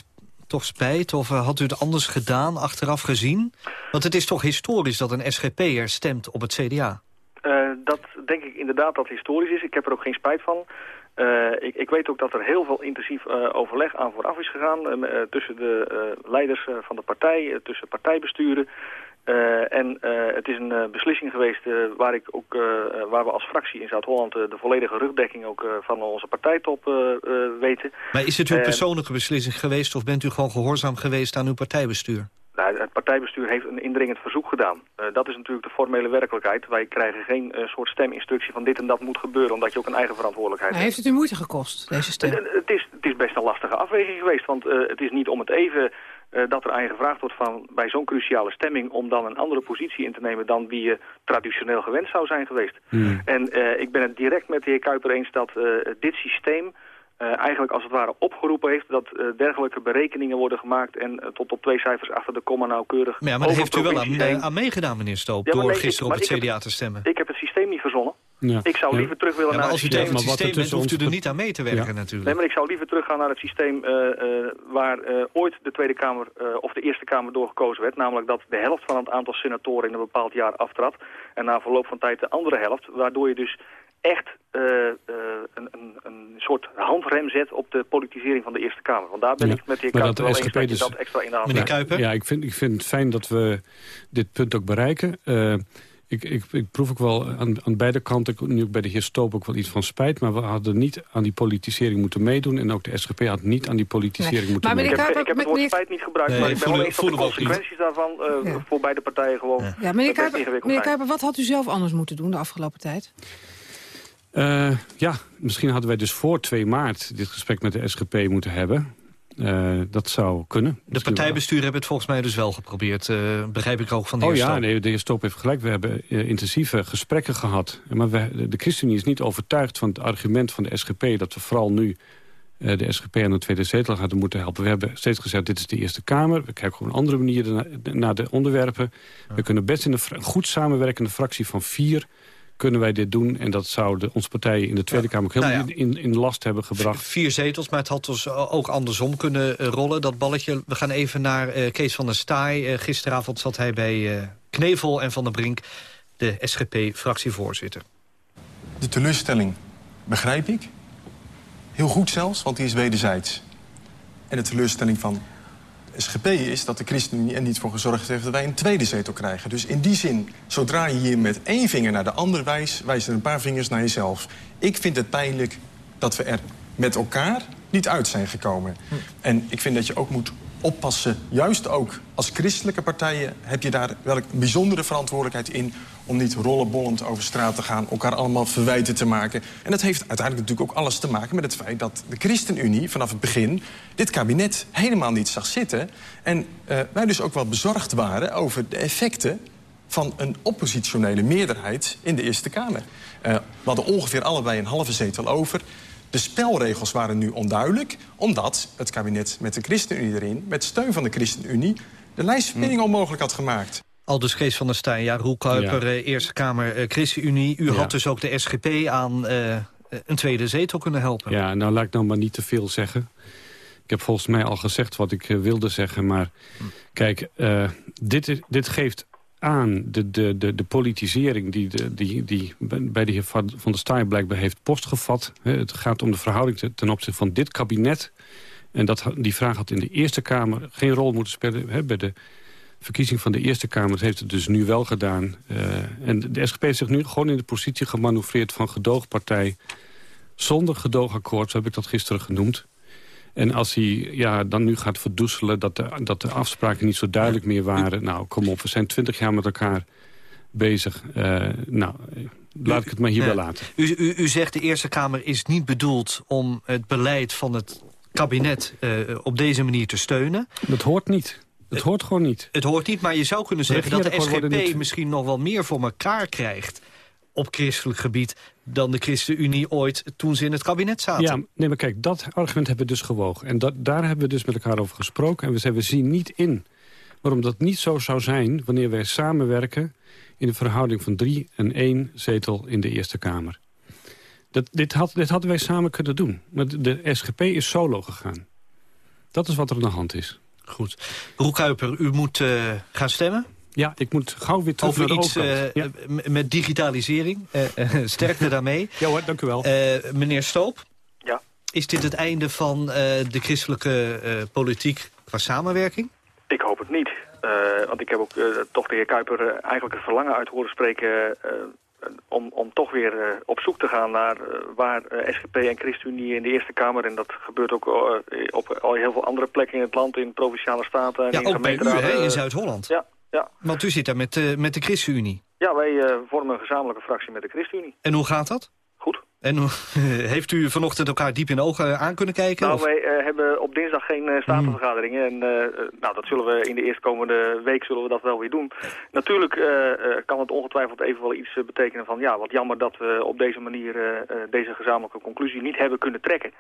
toch spijt? Of uh, had u het anders gedaan, achteraf gezien? Want het is toch historisch dat een SGP'er stemt op het CDA? Uh, dat denk ik inderdaad dat historisch is. Ik heb er ook geen spijt van. Uh, ik, ik, weet ook dat er heel veel intensief overleg aan vooraf is gegaan... Tussen de leiders van de partij, tussen partijbesturen. En het is een beslissing geweest waar, ik ook, waar we als fractie in Zuid-Holland... de volledige rugdekking ook van onze partijtop weten. Maar is het uw persoonlijke beslissing geweest... of bent u gewoon gehoorzaam geweest aan uw partijbestuur? Nou, het partijbestuur heeft een indringend verzoek gedaan. Uh, dat is natuurlijk de formele werkelijkheid. Wij krijgen geen uh, soort steminstructie van dit en dat moet gebeuren... omdat je ook een eigen verantwoordelijkheid maar hebt. Heeft het u moeite gekost, deze stem? Uh, het, is, het is best een lastige afweging geweest. Want het is niet om het even dat er aan je gevraagd wordt van bij zo'n cruciale stemming... om dan een andere positie in te nemen dan die je traditioneel gewend zou zijn geweest. Hmm. En ik ben het direct met de heer Kuiper eens dat dit systeem uh, eigenlijk als het ware opgeroepen heeft dat dergelijke berekeningen worden gemaakt en tot op twee cijfers achter de komma nauwkeurig. Ja, maar daar heeft u wel aan, aan meegedaan, meneer Stoop, ja, door nee, gisteren ik, op het CDA heb, te stemmen. Ik heb het systeem niet verzonnen. Ja. Ik zou liever terug willen ja, naar het systeem. tegen het systeem bent, hoeft u er niet aan mee te werken natuurlijk. Nee, maar ik zou liever teruggaan naar het systeem waar ooit de Tweede Kamer of de Eerste Kamer doorgekozen werd. Namelijk dat de helft van het aantal senatoren in een bepaald jaar aftrad. En na verloop van tijd de andere helft. Waardoor je dus echt uh, uh, een, een, een, soort handrem zet op de politisering van de Eerste Kamer. Want daar ben ik met de heer Kuiper wel eens dat dus, dat extra in de hand Meneer Kuiper? Ja, ik vind, ik vind het fijn dat we dit punt ook bereiken. Uh, ik, ik, ik, proef ook wel aan, aan beide kanten, nu ook bij de heer Stoop ook wel iets van spijt. Maar we hadden niet aan die politisering moeten meedoen. En ook de SGP had niet aan die politisering nee. moeten meedoen. Ik heb, ik heb het woord spijt niet gebruikt, nee, maar ik ben wel eens dat de consequenties daarvan uh, ja. voor beide partijen gewoon ja. ja meneer Kuiper, meneer Kuiper, wat had u zelf anders moeten doen de afgelopen tijd? Uh, ja, misschien hadden wij dus voor 2 maart dit gesprek met de SGP moeten hebben. Uh, dat zou kunnen. De partijbestuur hebben het volgens mij dus wel geprobeerd. Uh, begrijp ik ook van de heer Oh ja, nee, de heer Stop heeft gelijk. We hebben uh, intensieve gesprekken gehad. Maar we, de ChristenUnie is niet overtuigd van het argument van de SGP... dat we vooral nu de SGP aan de tweede zetel hadden moeten helpen. We hebben steeds gezegd, dit is de Eerste Kamer. We kijken op een andere manier naar de onderwerpen. Ja. We kunnen best in een goed samenwerkende fractie van vier kunnen wij dit doen. En dat zouden onze partijen in de Tweede Kamer ook heel nou in, in last hebben gebracht. Vier zetels, maar het had dus ook andersom kunnen rollen, dat balletje. We gaan even naar Kees van der Staaij. gisteravond zat hij bij Knevel en Van der Brink, de SGP-fractievoorzitter. De teleurstelling begrijp ik. Heel goed zelfs, want die is wederzijds. En de teleurstelling van de SGP is dat de ChristenUnie er niet voor gezorgd heeft... dat wij een tweede zetel krijgen. Dus in die zin, zodra je hier met één vinger naar de ander wijst... wijzen er een paar vingers naar jezelf. Ik vind het pijnlijk dat we er met elkaar niet uit zijn gekomen. Hm. En ik vind dat je ook moet oppassen. Juist ook als christelijke partijen heb je daar wel een bijzondere verantwoordelijkheid in... om niet rollenbollend over straat te gaan, elkaar allemaal verwijten te maken. En dat heeft uiteindelijk natuurlijk ook alles te maken met het feit... dat de ChristenUnie vanaf het begin dit kabinet helemaal niet zag zitten. En uh, wij dus ook wel bezorgd waren over de effecten van een oppositionele meerderheid in de Eerste Kamer. Uh, we hadden ongeveer allebei een halve zetel over. De spelregels waren nu onduidelijk, omdat het kabinet met de ChristenUnie erin... met steun van de ChristenUnie de lijstverbinding hm. onmogelijk had gemaakt. Aldus Kees van der Staaij, ja, Roel Kuiper, eh, Eerste Kamer, uh, ChristenUnie. U had dus ook de SGP aan uh, een tweede zetel kunnen helpen. Ja, nou laat ik nou maar niet te veel zeggen. Ik heb volgens mij al gezegd wat ik wilde zeggen. Maar hm. kijk, dit, dit geeft aan de, de, de, de politisering die, de, die, die bij de heer Van der Staaij blijkbaar heeft postgevat. Het gaat om de verhouding ten opzichte van dit kabinet. En dat, die vraag had in de Eerste Kamer geen rol moeten spelen. Bij de verkiezing van de Eerste Kamer heeft het dus nu wel gedaan. Uh, en de SGP heeft zich nu gewoon in de positie gemanoeuvreerd van gedoogpartij. Zonder gedoogakkoord, zo heb ik dat gisteren genoemd. En als hij ja, dan nu gaat verdoezelen dat de, dat de afspraken niet zo duidelijk meer waren... nou, kom op, we zijn twintig jaar met elkaar bezig. Uh, nou, laat ik het maar hierbij laten. U, u, u zegt de Eerste Kamer is niet bedoeld om het beleid van het kabinet uh, op deze manier te steunen. Dat hoort niet. Het hoort gewoon niet. Het hoort niet, maar je zou kunnen zeggen dat de SGP misschien nog wel meer voor elkaar krijgt op christelijk gebied dan de ChristenUnie ooit toen ze in het kabinet zaten. Ja, nee, maar kijk, dat argument hebben we dus gewogen. En dat, daar hebben we dus met elkaar over gesproken. En we zeggen, we zien niet in waarom dat niet zo zou zijn... wanneer wij samenwerken in de verhouding van drie en één zetel in de Eerste Kamer. Dat, dit, had, dit hadden wij samen kunnen doen. Maar de SGP is solo gegaan. Dat is wat er aan de hand is. Goed. Roel Kuiper, u moet uh, gaan stemmen. Ja, ik moet gauw weer terug Over iets uh, met digitalisering. Uh, sterkte daarmee. Ja hoor, dank u wel. meneer Stoop. Ja. Is dit het einde van de christelijke politiek qua samenwerking? Ik hoop het niet. want ik heb ook toch de heer Kuiper eigenlijk het verlangen uit horen spreken... om, om toch weer op zoek te gaan naar waar SGP en ChristenUnie in de Eerste Kamer... en dat gebeurt ook op al heel veel andere plekken in het land, in provinciale staten... En ja, in ook bij u, hè, in Zuid-Holland. Ja, ja. Want u zit daar met, uh, met de ChristenUnie. Ja, wij uh, vormen een gezamenlijke fractie met de ChristenUnie. En hoe gaat dat? Goed. En heeft u vanochtend elkaar diep in de ogen aan kunnen kijken? Nou, wij hebben op dinsdag geen statenvergaderingen. En nou, dat zullen we in de eerstkomende week zullen we dat wel weer doen. Natuurlijk kan het ongetwijfeld even wel iets betekenen van... ja, wat jammer dat we op deze manier deze gezamenlijke conclusie niet hebben kunnen trekken.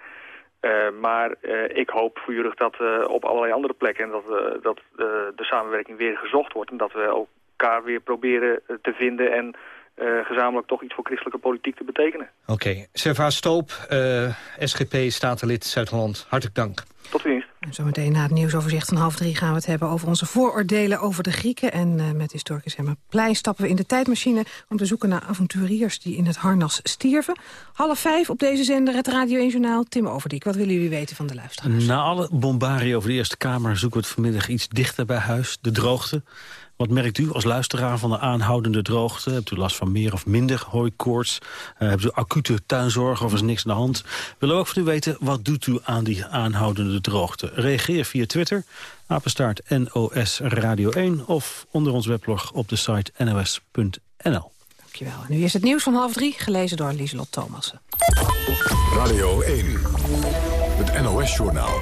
Uh, maar uh, ik hoop vurig dat uh, op allerlei andere plekken dat, dat de samenwerking weer gezocht wordt. En dat we elkaar weer proberen te vinden en gezamenlijk toch iets voor christelijke politiek te betekenen. Oké. Okay. Serva Stoop, SGP, Statenlid Zuid-Holland. Hartelijk dank. Tot ziens. Zometeen na het nieuwsoverzicht van half drie gaan we het hebben over onze vooroordelen over de Grieken. En uh, met historicus Emma Pleij stappen we in de tijdmachine om te zoeken naar avonturiers die in het harnas stierven. Half vijf op deze zender, het Radio 1 Journaal. Tim Overdiek, wat willen jullie weten van de luisteraars? Na alle bombarie over de Eerste Kamer zoeken we het vanmiddag iets dichter bij huis. De droogte. Wat merkt u als luisteraar van de aanhoudende droogte? Hebt u last van meer of minder hooikoorts? Uh, hebt u acute tuinzorg of is niks aan de hand? Willen we ook van u weten, wat doet u aan die aanhoudende droogte? Reageer via Twitter, apenstaart NOS Radio 1... of onder ons weblog op de site nos.nl. Dankjewel. Nu is het nieuws van half drie, gelezen door Lieselot Thomassen. Radio 1, het NOS-journaal.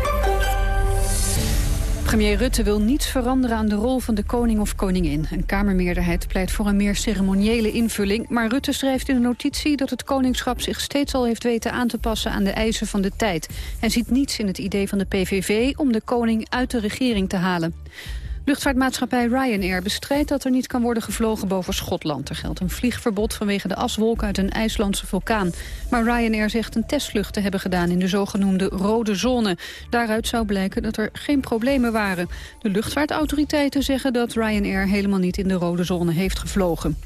Premier Rutte wil niets veranderen aan de rol van de koning of koningin. Een Kamermeerderheid pleit voor een meer ceremoniële invulling... maar Rutte schrijft in een notitie dat het koningschap zich steeds al heeft weten aan te passen aan de eisen van de tijd. En ziet niets in het idee van de PVV om de koning uit de regering te halen. Luchtvaartmaatschappij Ryanair bestrijdt dat er niet kan worden gevlogen boven Schotland. Er geldt een vliegverbod vanwege de aswolk uit een IJslandse vulkaan. Maar Ryanair zegt een testvlucht te hebben gedaan in de zogenoemde rode zone. Daaruit zou blijken dat er geen problemen waren. De luchtvaartautoriteiten zeggen dat Ryanair helemaal niet in de rode zone heeft gevlogen.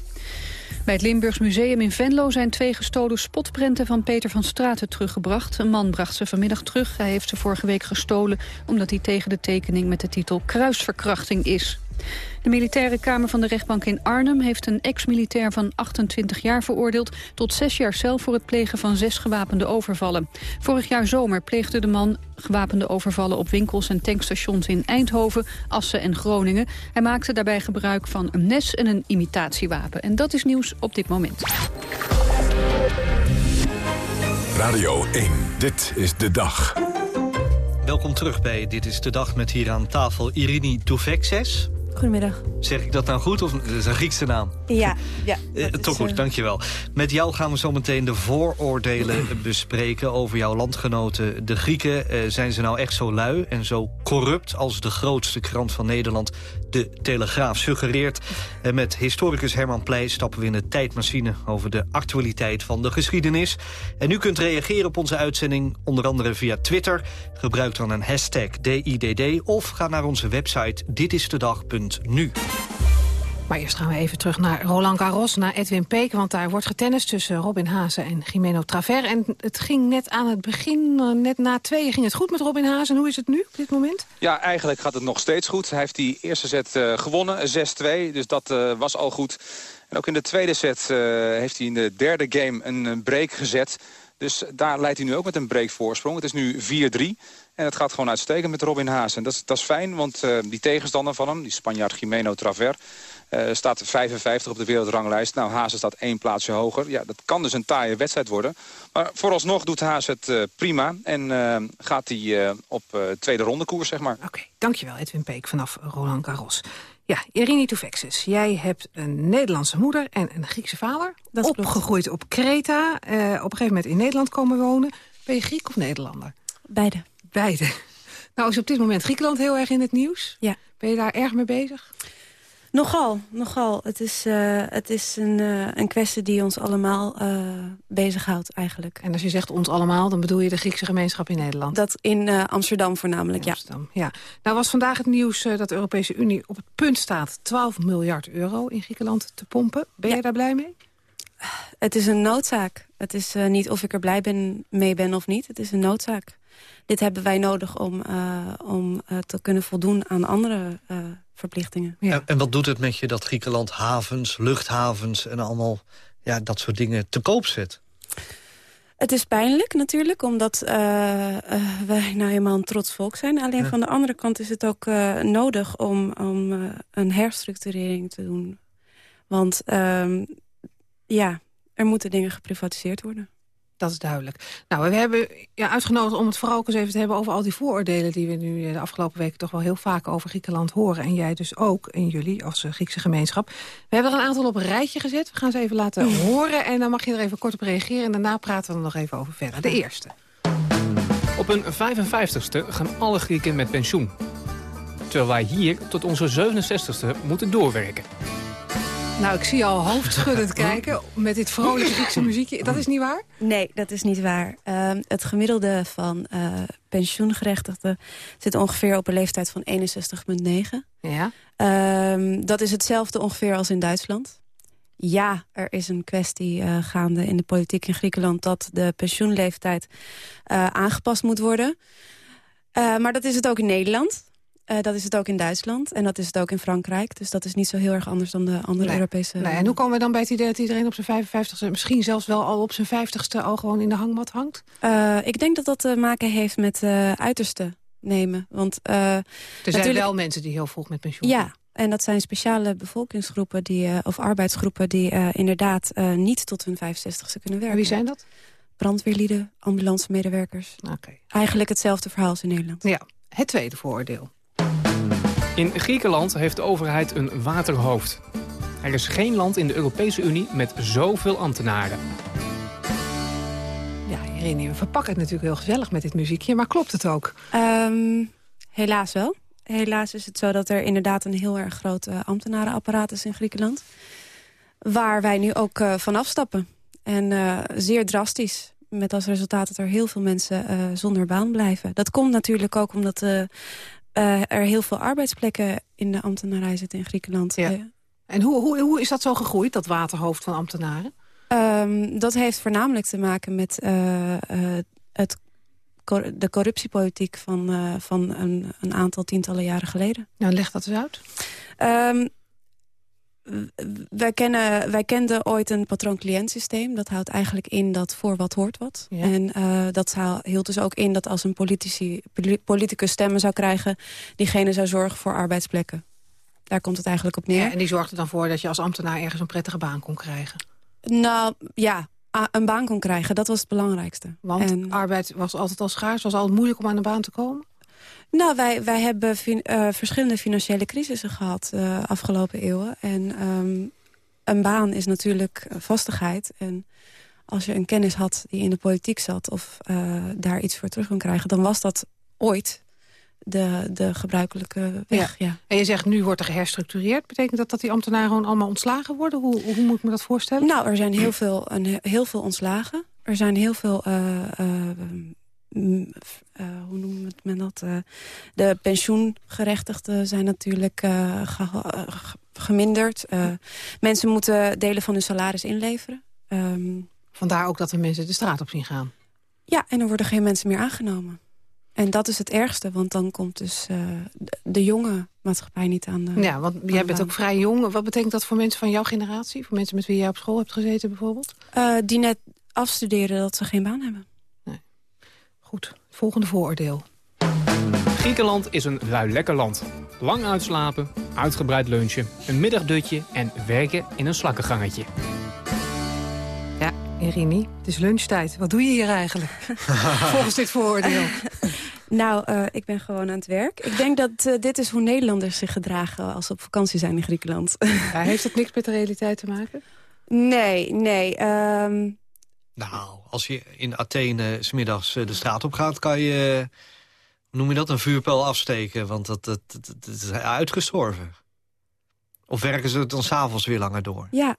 Bij het Limburgs Museum in Venlo zijn twee gestolen spotprenten van Peter van Straten teruggebracht. Een man bracht ze vanmiddag terug. Hij heeft ze vorige week gestolen omdat hij tegen de tekening met de titel Kruisverkrachting is. De militaire kamer van de rechtbank in Arnhem heeft een ex-militair van 28 jaar veroordeeld tot zes jaar cel voor het plegen van zes gewapende overvallen. Vorig jaar zomer pleegde de man gewapende overvallen op winkels en tankstations in Eindhoven, Assen en Groningen. Hij maakte daarbij gebruik van een mes en een imitatiewapen. En dat is nieuws op dit moment. Radio 1, dit is de dag. Welkom terug bij Dit is de Dag met hier aan tafel Irini Touvexes. Goedemiddag. Zeg ik dat nou goed of dat is een Griekse naam? Ja, ja. Eh, toch goed, uh... dankjewel. Met jou gaan we zo meteen de vooroordelen bespreken over jouw landgenoten. De Grieken, uh, zijn ze nou echt zo lui en zo corrupt als de grootste krant van Nederland, De Telegraaf, suggereert. En met historicus Herman Pleij stappen we in de tijdmachine over de actualiteit van de geschiedenis. En u kunt reageren op onze uitzending, onder andere via Twitter. Gebruik dan een hashtag DIDD of ga naar onze website ditistedag.nu. Maar eerst gaan we even terug naar Roland Garros, naar Edwin Peek... want daar wordt getennist tussen Robin Hazen en Jimeno Traver. En het ging net aan het begin, net na tweeën, ging het goed met Robin Hazen. Hoe is het nu op dit moment? Ja, eigenlijk gaat het nog steeds goed. Hij heeft die eerste set uh, gewonnen, 6-2, dus dat uh, was al goed. En ook in de tweede set heeft hij in de derde game een break gezet... Dus daar leidt hij nu ook met een breakvoorsprong. Het is nu 4-3. En het gaat gewoon uitstekend met Robin Haas. En dat is, dat is fijn, want die tegenstander van hem, die Spanjaard Jimeno Traver... Uh, staat 55 op de wereldranglijst. Nou, Haas staat één plaatsje hoger. Ja, dat kan dus een taaie wedstrijd worden. Maar vooralsnog doet Haas het uh, prima. En gaat hij op tweede ronde koers, zeg maar. Oké, okay, dankjewel Edwin Peek vanaf Roland Garros. Ja, Irini Touvexis, jij hebt een Nederlandse moeder en een Griekse vader. Dat is opgegroeid klopt. op Kreta. op een gegeven moment in Nederland komen wonen. Ben je Griek of Nederlander? Beide. Beide. Nou is op dit moment Griekenland heel erg in het nieuws. Ja. Ben je daar erg mee bezig? Nogal, nogal. Het is, uh, het is een, uh, een kwestie die ons allemaal uh, bezighoudt eigenlijk. En als je zegt ons allemaal, dan bedoel je de Griekse gemeenschap in Nederland? Dat in Amsterdam voornamelijk, in Amsterdam, ja. ja. Nou was vandaag het nieuws dat de Europese Unie op het punt staat... 12 miljard euro in Griekenland te pompen. Ben ja. jij daar blij mee? Het is een noodzaak. Het is niet of ik er blij ben, mee ben of niet. Het is een noodzaak. Dit hebben wij nodig om, om te kunnen voldoen aan andere verplichtingen. Ja. En, en, wat doet het met je dat Griekenland havens, luchthavens... en allemaal ja, dat soort dingen te koop zet? Het is pijnlijk natuurlijk, omdat uh, uh, wij nou eenmaal een trots volk zijn. Alleen ja. van de andere kant is het ook uh, nodig om, om een herstructurering te doen. Want ehm, ja, er moeten dingen geprivatiseerd worden. Dat is duidelijk. Nou, we hebben ja, uitgenodigd om het vooral ook eens even te hebben... over al die vooroordelen die we nu de afgelopen weken... toch wel heel vaak over Griekenland horen. En jij dus ook, en jullie als Griekse gemeenschap. We hebben er een aantal op een rijtje gezet. We gaan ze even laten horen. En dan mag je er even kort op reageren. En daarna praten we er nog even over verder. De eerste. Op een 55ste gaan alle Grieken met pensioen. Terwijl wij hier tot onze 67ste moeten doorwerken. Nou, ik zie al hoofdschuddend kijken met dit vrolijke Griekse muziekje. Dat is niet waar? Nee, dat is niet waar. Uh, het gemiddelde van uh, pensioengerechtigden zit ongeveer op een leeftijd van 61,9. Ja. Uh, dat is hetzelfde ongeveer als in Duitsland. Ja, er is een kwestie uh, gaande in de politiek in Griekenland... dat de pensioenleeftijd aangepast moet worden. maar dat is het ook in Nederland. Uh, dat is het ook in Duitsland en dat is het ook in Frankrijk. Dus dat is niet zo heel erg anders dan de andere nee. Europese... Nee, en hoe komen we dan bij het idee dat iedereen op zijn 55ste... misschien zelfs wel al op zijn 50ste al gewoon in de hangmat hangt? Uh, ik denk dat dat te maken heeft met uh, uiterste nemen. Want, er zijn natuurlijk... wel mensen die heel vroeg met pensioen Ja, en dat zijn speciale bevolkingsgroepen die, of arbeidsgroepen... die inderdaad niet tot hun 65ste kunnen werken. En wie zijn dat? Brandweerlieden, ambulancemedewerkers. Okay. Eigenlijk hetzelfde verhaal als in Nederland. Ja, het tweede vooroordeel. In Griekenland heeft de overheid een waterhoofd. Er is geen land in de Europese Unie met zoveel ambtenaren. Ja, Irene, we verpakken het natuurlijk heel gezellig met dit muziekje, maar klopt het ook? Um, helaas wel. helaas is het zo dat er inderdaad een heel erg groot uh, ambtenarenapparaat is in Griekenland. Waar wij nu ook uh, van afstappen. En uh, zeer drastisch. Met als resultaat dat er heel veel mensen zonder baan blijven. Dat komt natuurlijk ook omdat er heel veel arbeidsplekken in de ambtenarij zitten in Griekenland. Ja. En hoe, hoe, hoe is dat zo gegroeid, dat waterhoofd van ambtenaren? Um, dat heeft voornamelijk te maken met het de corruptiepolitiek van, uh, van een, een, aantal tientallen jaren geleden. Nou, leg dat eens uit. Um, wij, kennen, wij kenden ooit een patroon-cliënt-systeem. Dat houdt eigenlijk in dat voor wat hoort wat. Ja. En uh, dat hield dus ook in dat als een politici, politicus stemmen zou krijgen... diegene zou zorgen voor arbeidsplekken. Daar komt het eigenlijk op neer. Ja, en die zorgde dan voor dat je als ambtenaar ergens een prettige baan kon krijgen? Nou, ja, een baan kon krijgen. Dat was het belangrijkste. Want en... arbeid was altijd al schaars? Was altijd moeilijk om aan de baan te komen? Nou, wij, wij hebben uh, verschillende financiële crisissen gehad de uh, afgelopen eeuwen. En um, een baan is natuurlijk vastigheid. En als je een kennis had die in de politiek zat... of uh, daar iets voor terug kon krijgen... dan was dat ooit de, de gebruikelijke weg. Ja. En je zegt nu wordt er geherstructureerd. Betekent dat dat die ambtenaren gewoon allemaal ontslagen worden? Hoe, hoe moet ik me dat voorstellen? Nou, er zijn heel veel, een, heel veel ontslagen. Er zijn heel veel... Uh, uh, hoe noemt men dat? de pensioengerechtigden zijn natuurlijk ge geminderd. mensen moeten delen van hun salaris inleveren. Um, Vandaar ook dat er mensen de straat op zien gaan. Ja, en er worden geen mensen meer aangenomen. En dat is het ergste, want dan komt dus uh, de, jonge maatschappij niet aan de Ja, want jij bent ook vrij jong. Wat betekent dat voor mensen van jouw generatie? Voor mensen met wie jij op school hebt gezeten bijvoorbeeld? Uh, die net afstuderen dat ze geen baan hebben. Goed, volgende vooroordeel. Griekenland is een lui lekker land. Lang uitslapen, uitgebreid lunchen, een middagdutje en werken in een slakkengangetje. Irini, het is lunchtijd. Wat doe je hier eigenlijk? Volgens dit vooroordeel. Nou, uh, ik ben gewoon aan het werk. Ik denk dat uh, dit is hoe Nederlanders zich gedragen als ze op vakantie zijn in Griekenland. Ja, heeft het niks met de realiteit te maken? Nee, nee. Um... Nou, als je in Athene smiddags uh, de straat op gaat, kan je, noem je dat, een vuurpijl afsteken. Want dat, dat, dat, dat is uitgestorven. Of werken ze dan s'avonds weer langer door? Ja,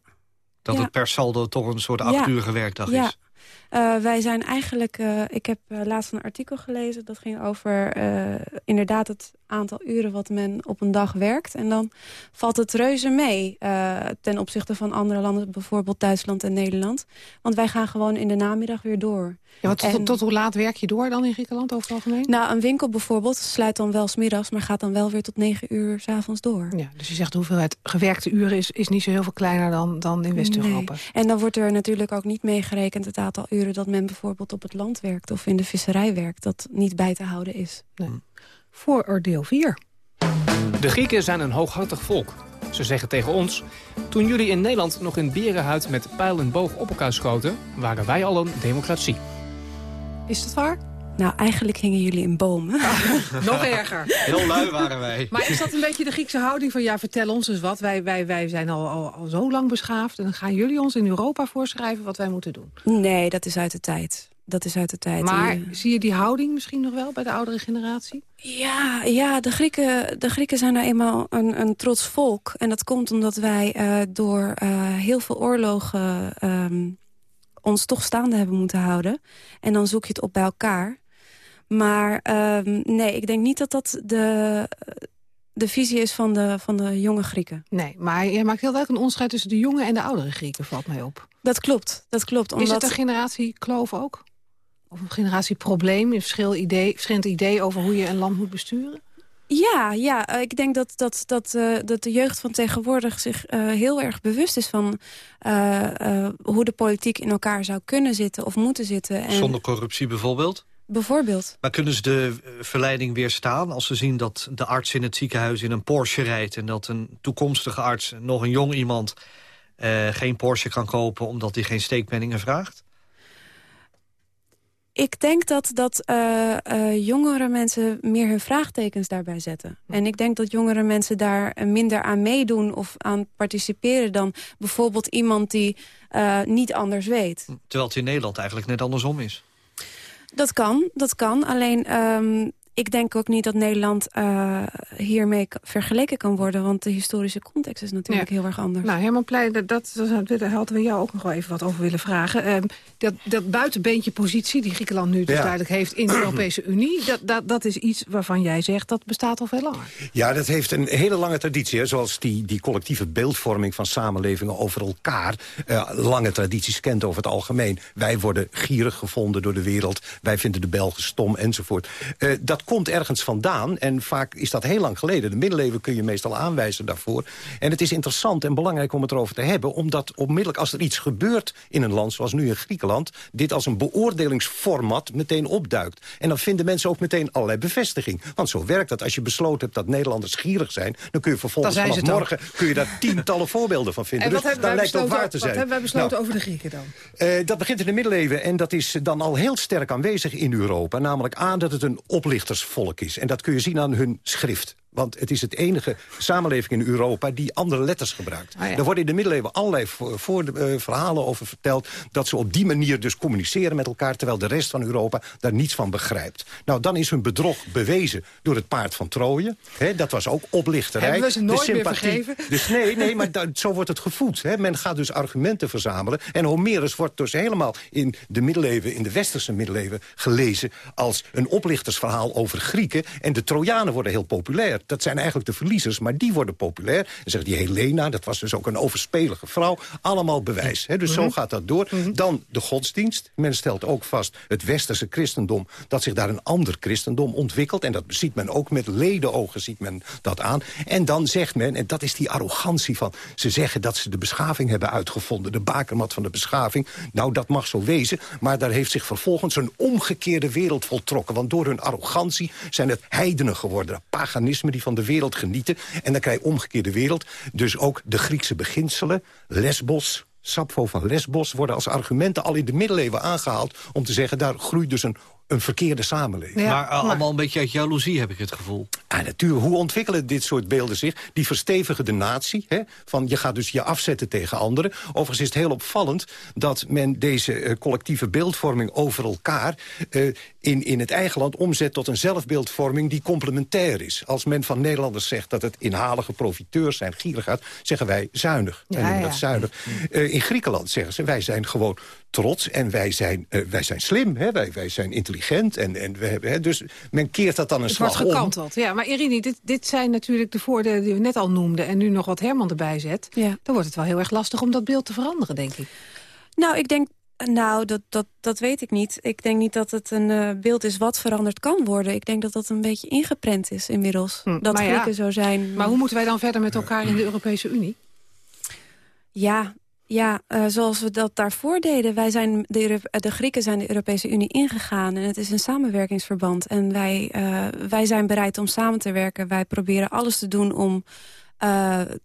dat het per saldo toch een soort achtuurige werkdag ja. is. Uh, wij zijn eigenlijk... Uh, ik heb uh, laatst een artikel gelezen. Dat ging over inderdaad het aantal uren wat men op een dag werkt. En dan valt het reuze mee ten opzichte van andere landen. Bijvoorbeeld Duitsland en Nederland. Want wij gaan gewoon in de namiddag weer door. Ja, tot, tot, hoe laat werk je door dan in Griekenland over het algemeen? Nou, een winkel bijvoorbeeld sluit dan wel smiddags... maar gaat dan wel weer tot negen uur s'avonds door. Ja, dus je zegt de hoeveelheid gewerkte uren is, is niet zo heel veel kleiner dan, dan in West-Europa. Nee. En dan wordt er natuurlijk ook niet meegerekend het aantal uren... dat men bijvoorbeeld op het land werkt of in de visserij werkt... dat niet bij te houden is. Nee. Vooroordeel 4. De Grieken zijn een hooghartig volk. Ze zeggen tegen ons... toen jullie in Nederland nog in berenhuid met pijl en boog op elkaar schoten... waren wij al een democratie. Is dat waar? Nou, eigenlijk hingen jullie in bomen. nog erger. Heel lui waren wij. Maar is dat een beetje de Griekse houding van... ja, vertel ons eens wat, wij, wij, wij zijn al, al, al zo lang beschaafd... en dan gaan jullie ons in Europa voorschrijven wat wij moeten doen? Nee, dat is uit de tijd. Dat is uit de tijd. Maar zie je die houding misschien nog wel bij de oudere generatie? Ja, ja de, Grieken, de Grieken zijn nou eenmaal een, een trots volk. En dat komt omdat wij uh, door uh, heel veel oorlogen... Um, ons toch staande hebben moeten houden. En dan zoek je het op bij elkaar. Maar um, nee, ik denk niet dat dat de, de visie is van de, van de jonge Grieken. Nee, maar je maakt heel duidelijk een onderscheid tussen de jonge en de oudere Grieken, valt mij op. Dat klopt, dat klopt. Omdat... Is het een generatiekloof ook? Of een generatieprobleem, een verschil idee, verschillend idee over hoe je een land moet besturen? Ja, ja, eh, ik denk dat, dat, dat, uh, dat de jeugd van tegenwoordig zich uh, heel erg bewust is van uh, hoe de politiek in elkaar zou kunnen zitten of moeten zitten. En... Zonder corruptie bijvoorbeeld? Bijvoorbeeld. Maar kunnen ze de verleiding weerstaan als ze zien dat de arts in het ziekenhuis in een Porsche rijdt... en dat een toekomstige arts, nog een jong iemand, geen Porsche kan kopen omdat hij geen steekpenningen vraagt? Ik denk dat, dat uh, uh, jongere mensen meer hun vraagtekens daarbij zetten. En ik denk dat jongere mensen daar minder aan meedoen of aan participeren... dan bijvoorbeeld iemand die niet anders weet. Terwijl het in Nederland eigenlijk net andersom is. Dat kan, dat kan. Alleen um, ik denk ook niet dat Nederland uh, hiermee vergeleken kan worden. Want de historische context is natuurlijk heel erg anders. Nou, Herman Pleij, dat, dat, daar hadden we jou ook nog wel even wat over willen vragen. Uh, dat, dat buitenbeentje positie die Griekenland nu dus duidelijk heeft in de Europese Unie... Dat, dat, dat is iets waarvan jij zegt dat bestaat al veel langer. Ja, dat heeft een hele lange traditie. Hè, zoals die, die collectieve beeldvorming van samenlevingen over elkaar... Uh, lange tradities kent over het algemeen. Wij worden gierig gevonden door de wereld. Wij vinden de Belgen stom enzovoort. Uh, dat komt ergens vandaan. En vaak is dat heel lang geleden. De middeleeuwen kun je meestal aanwijzen daarvoor. En het is interessant en belangrijk om het erover te hebben. Omdat onmiddellijk als er iets gebeurt in een land, zoals nu in Griekenland... dit als een beoordelingsformat meteen opduikt. En dan vinden mensen ook meteen allerlei bevestiging. Want zo werkt dat. Als je besloten hebt dat Nederlanders gierig zijn... dan kun je vervolgens vanaf morgen kun je daar tientallen voorbeelden van vinden. En wat dus lijkt het waar te zijn. Wat hebben wij besloten nou, over de Grieken dan? Uh, dat begint in de middeleeuwen en dat is dan al heel sterk aanwezig in Europa. Namelijk aan dat het een oplichter volk is. En dat kun je zien aan hun schrift. Want het is het enige samenleving in Europa die andere letters gebruikt. Oh er worden in de middeleeuwen allerlei voor, voor de, uh, verhalen over verteld... dat ze op die manier dus communiceren met elkaar... terwijl de rest van Europa daar niets van begrijpt. Nou, dan is hun bedrog bewezen door het paard van Troje. He, dat was ook oplichterij. Hebben we ze nooit meer vergeven? Dus nee, nee maar zo wordt het gevoed. He. Men gaat dus argumenten verzamelen. En Homerus wordt dus helemaal in de middeleeuwen... in de westerse middeleeuwen gelezen... als een oplichtersverhaal over Grieken. En de Trojanen worden heel populair dat zijn eigenlijk de verliezers, maar die worden populair. En zegt die Helena, dat was dus ook een overspelige vrouw. Allemaal bewijs. Hè? Dus zo mhm. gaat dat door. Mhm. Dan de godsdienst. Men stelt ook vast het westerse christendom... dat zich daar een ander christendom ontwikkelt. En dat ziet men ook met ledenogen ziet men dat aan. En dan zegt men, en dat is die arrogantie van... ze zeggen dat ze de beschaving hebben uitgevonden. De bakermat van de beschaving. Nou, dat mag zo wezen. Maar daar heeft zich vervolgens een omgekeerde wereld voltrokken. Want door hun arrogantie zijn het heidenen geworden. Paganisme die van de wereld genieten. En dan krijg je omgekeerde wereld. Dus ook de Griekse beginselen, Lesbos, Sappho van Lesbos worden als argumenten al in de middeleeuwen aangehaald... om te zeggen, daar groeit dus een een verkeerde samenleving. maar allemaal een beetje uit jaloezie, heb ik het gevoel. Ah, natuurlijk. Hoe ontwikkelen dit soort beelden zich? Die verstevigen de natie. Hè? Van je gaat dus je afzetten tegen anderen. Overigens is het heel opvallend dat men deze uh, collectieve beeldvorming over elkaar... Uh, in, in het eigen land omzet tot een zelfbeeldvorming die complementair is. Als men van Nederlanders zegt dat het inhalige profiteurs zijn, gierigheid, zeggen wij zuinig. Ja, dat zuinig. Uh, in Griekenland zeggen ze, wij zijn gewoon trots en wij zijn, uh, wij zijn slim. Hè? Wij, wij zijn intelligent. En, en we hebben, hè? Dus men keert dat dan een slag om. Het wordt gekanteld, ja. Maar Irini, dit, dit zijn natuurlijk de voordelen die we net al noemden... en nu nog wat Herman erbij zet. Ja. Dan wordt het wel heel erg lastig om dat beeld te veranderen, denk ik. Nou, ik denk nou, dat, dat, dat weet ik niet. Ik denk niet dat het een uh, beeld is wat veranderd kan worden. Ik denk dat dat een beetje ingeprent is inmiddels. Hm, dat Grieken ja, zo zijn. Maar hoe moeten wij dan verder met elkaar in de Europese Unie? Ja, ja, uh, zoals we dat daarvoor deden. Wij zijn de, de, Grieken zijn de Europese Unie ingegaan. En het is een samenwerkingsverband. En wij, uh, wij zijn bereid om samen te werken. Wij proberen alles te doen om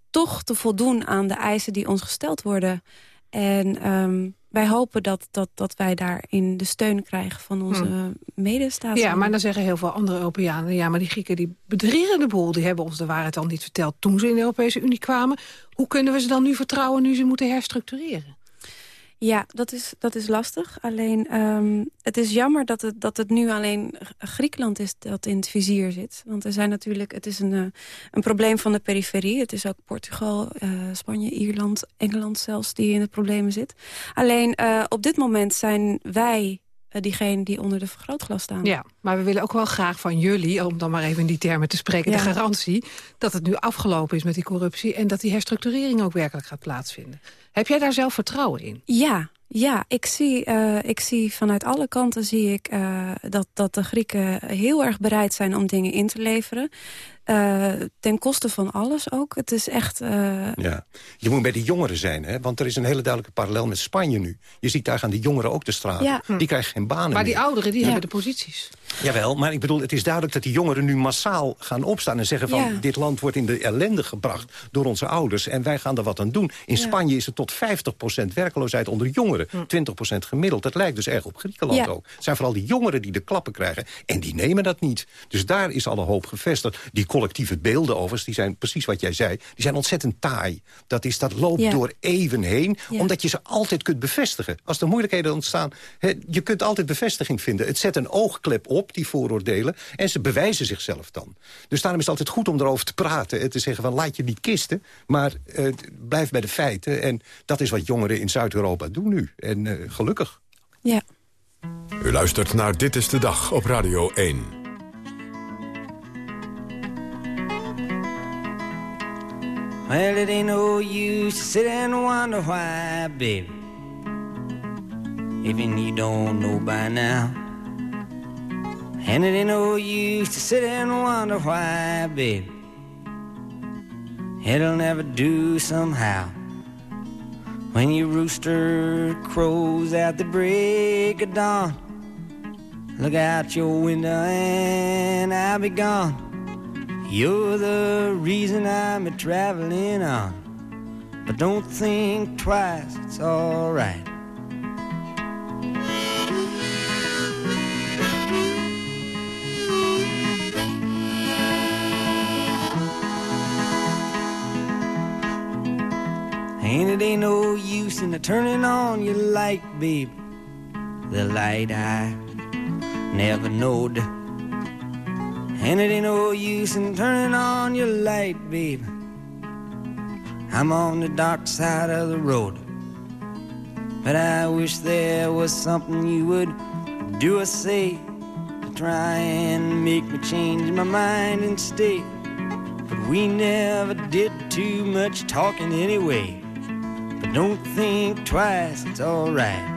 toch te voldoen aan de eisen die ons gesteld worden. En um, wij hopen dat, dat, dat wij daarin de steun krijgen van onze hmm. medestaten. Ja, maar dan zeggen heel veel andere Europeanen... ja, maar die Grieken die bedriegen de boel. Die hebben ons de waarheid al niet verteld toen ze in de Europese Unie kwamen. Hoe kunnen we ze dan nu vertrouwen nu ze moeten herstructureren? Ja, dat is, dat is lastig. Alleen, um, het is jammer dat het, dat het nu alleen Griekenland is dat in het vizier zit. Want er zijn natuurlijk, het is een, uh, een probleem van de periferie. Het is ook Portugal, uh, Spanje, Ierland, Engeland zelfs die in het problemen zit. Alleen, uh, op dit moment zijn wij diegene die onder de vergrootglas staan. Ja, maar we willen ook wel graag van jullie, om dan maar even in die termen te spreken... Ja. de garantie dat het nu afgelopen is met die corruptie... en dat die herstructurering ook werkelijk gaat plaatsvinden. Heb jij daar zelf vertrouwen in? Ja, ja, ik zie, uh, ik zie vanuit alle kanten zie ik, uh, dat, dat de Grieken heel erg bereid zijn om dingen in te leveren. Uh, ten koste van alles ook. Het is echt... Uh... Ja. Je moet bij de jongeren zijn, hè? want er is een hele duidelijke parallel met Spanje nu. Je ziet daar gaan de jongeren ook de straat. Ja. Die krijgen geen banen Maar die ouderen, die ja. hebben de posities. Jawel, maar ik bedoel, het is duidelijk dat die jongeren nu massaal gaan opstaan... en zeggen van, ja. dit land wordt in de ellende gebracht door onze ouders... en wij gaan er wat aan doen. In Spanje is het tot 50% werkloosheid onder jongeren. 20% gemiddeld. Dat lijkt dus erg op Griekenland ook. Het zijn vooral die jongeren die de klappen krijgen. En die nemen dat niet. Dus daar is alle hoop gevestigd. Die collectieve beelden overigens, die zijn precies wat jij zei... die zijn ontzettend taai. Dat, is, dat loopt door even heen, omdat je ze altijd kunt bevestigen. Als er moeilijkheden ontstaan, je kunt altijd bevestiging vinden. Het zet een oogklep op, die vooroordelen, en ze bewijzen zichzelf dan. Dus daarom is het altijd goed om erover te praten... en te zeggen van laat je niet kisten, maar uh, blijf bij de feiten. En dat is wat jongeren in Zuid-Europa doen nu. En uh, gelukkig. Ja. U luistert naar Dit is de Dag op Radio 1. Well, it ain't no use to sit and wonder why, baby. Even you don't know by now. And it ain't no use to sit and wonder why, baby. It'll never do somehow. When your rooster crows at the break of dawn, look out your window and I'll be gone. You're the reason I'm a traveling on. But don't think twice, it's alright. And it ain't no use in turning on your light, babe. The light I never knowed. And it ain't no use in turning on your light, babe. I'm on the dark side of the road. But I wish there was something you would do or say to try and make me change my mind and stay. But we never did too much talking anyway. But don't think twice, it's alright.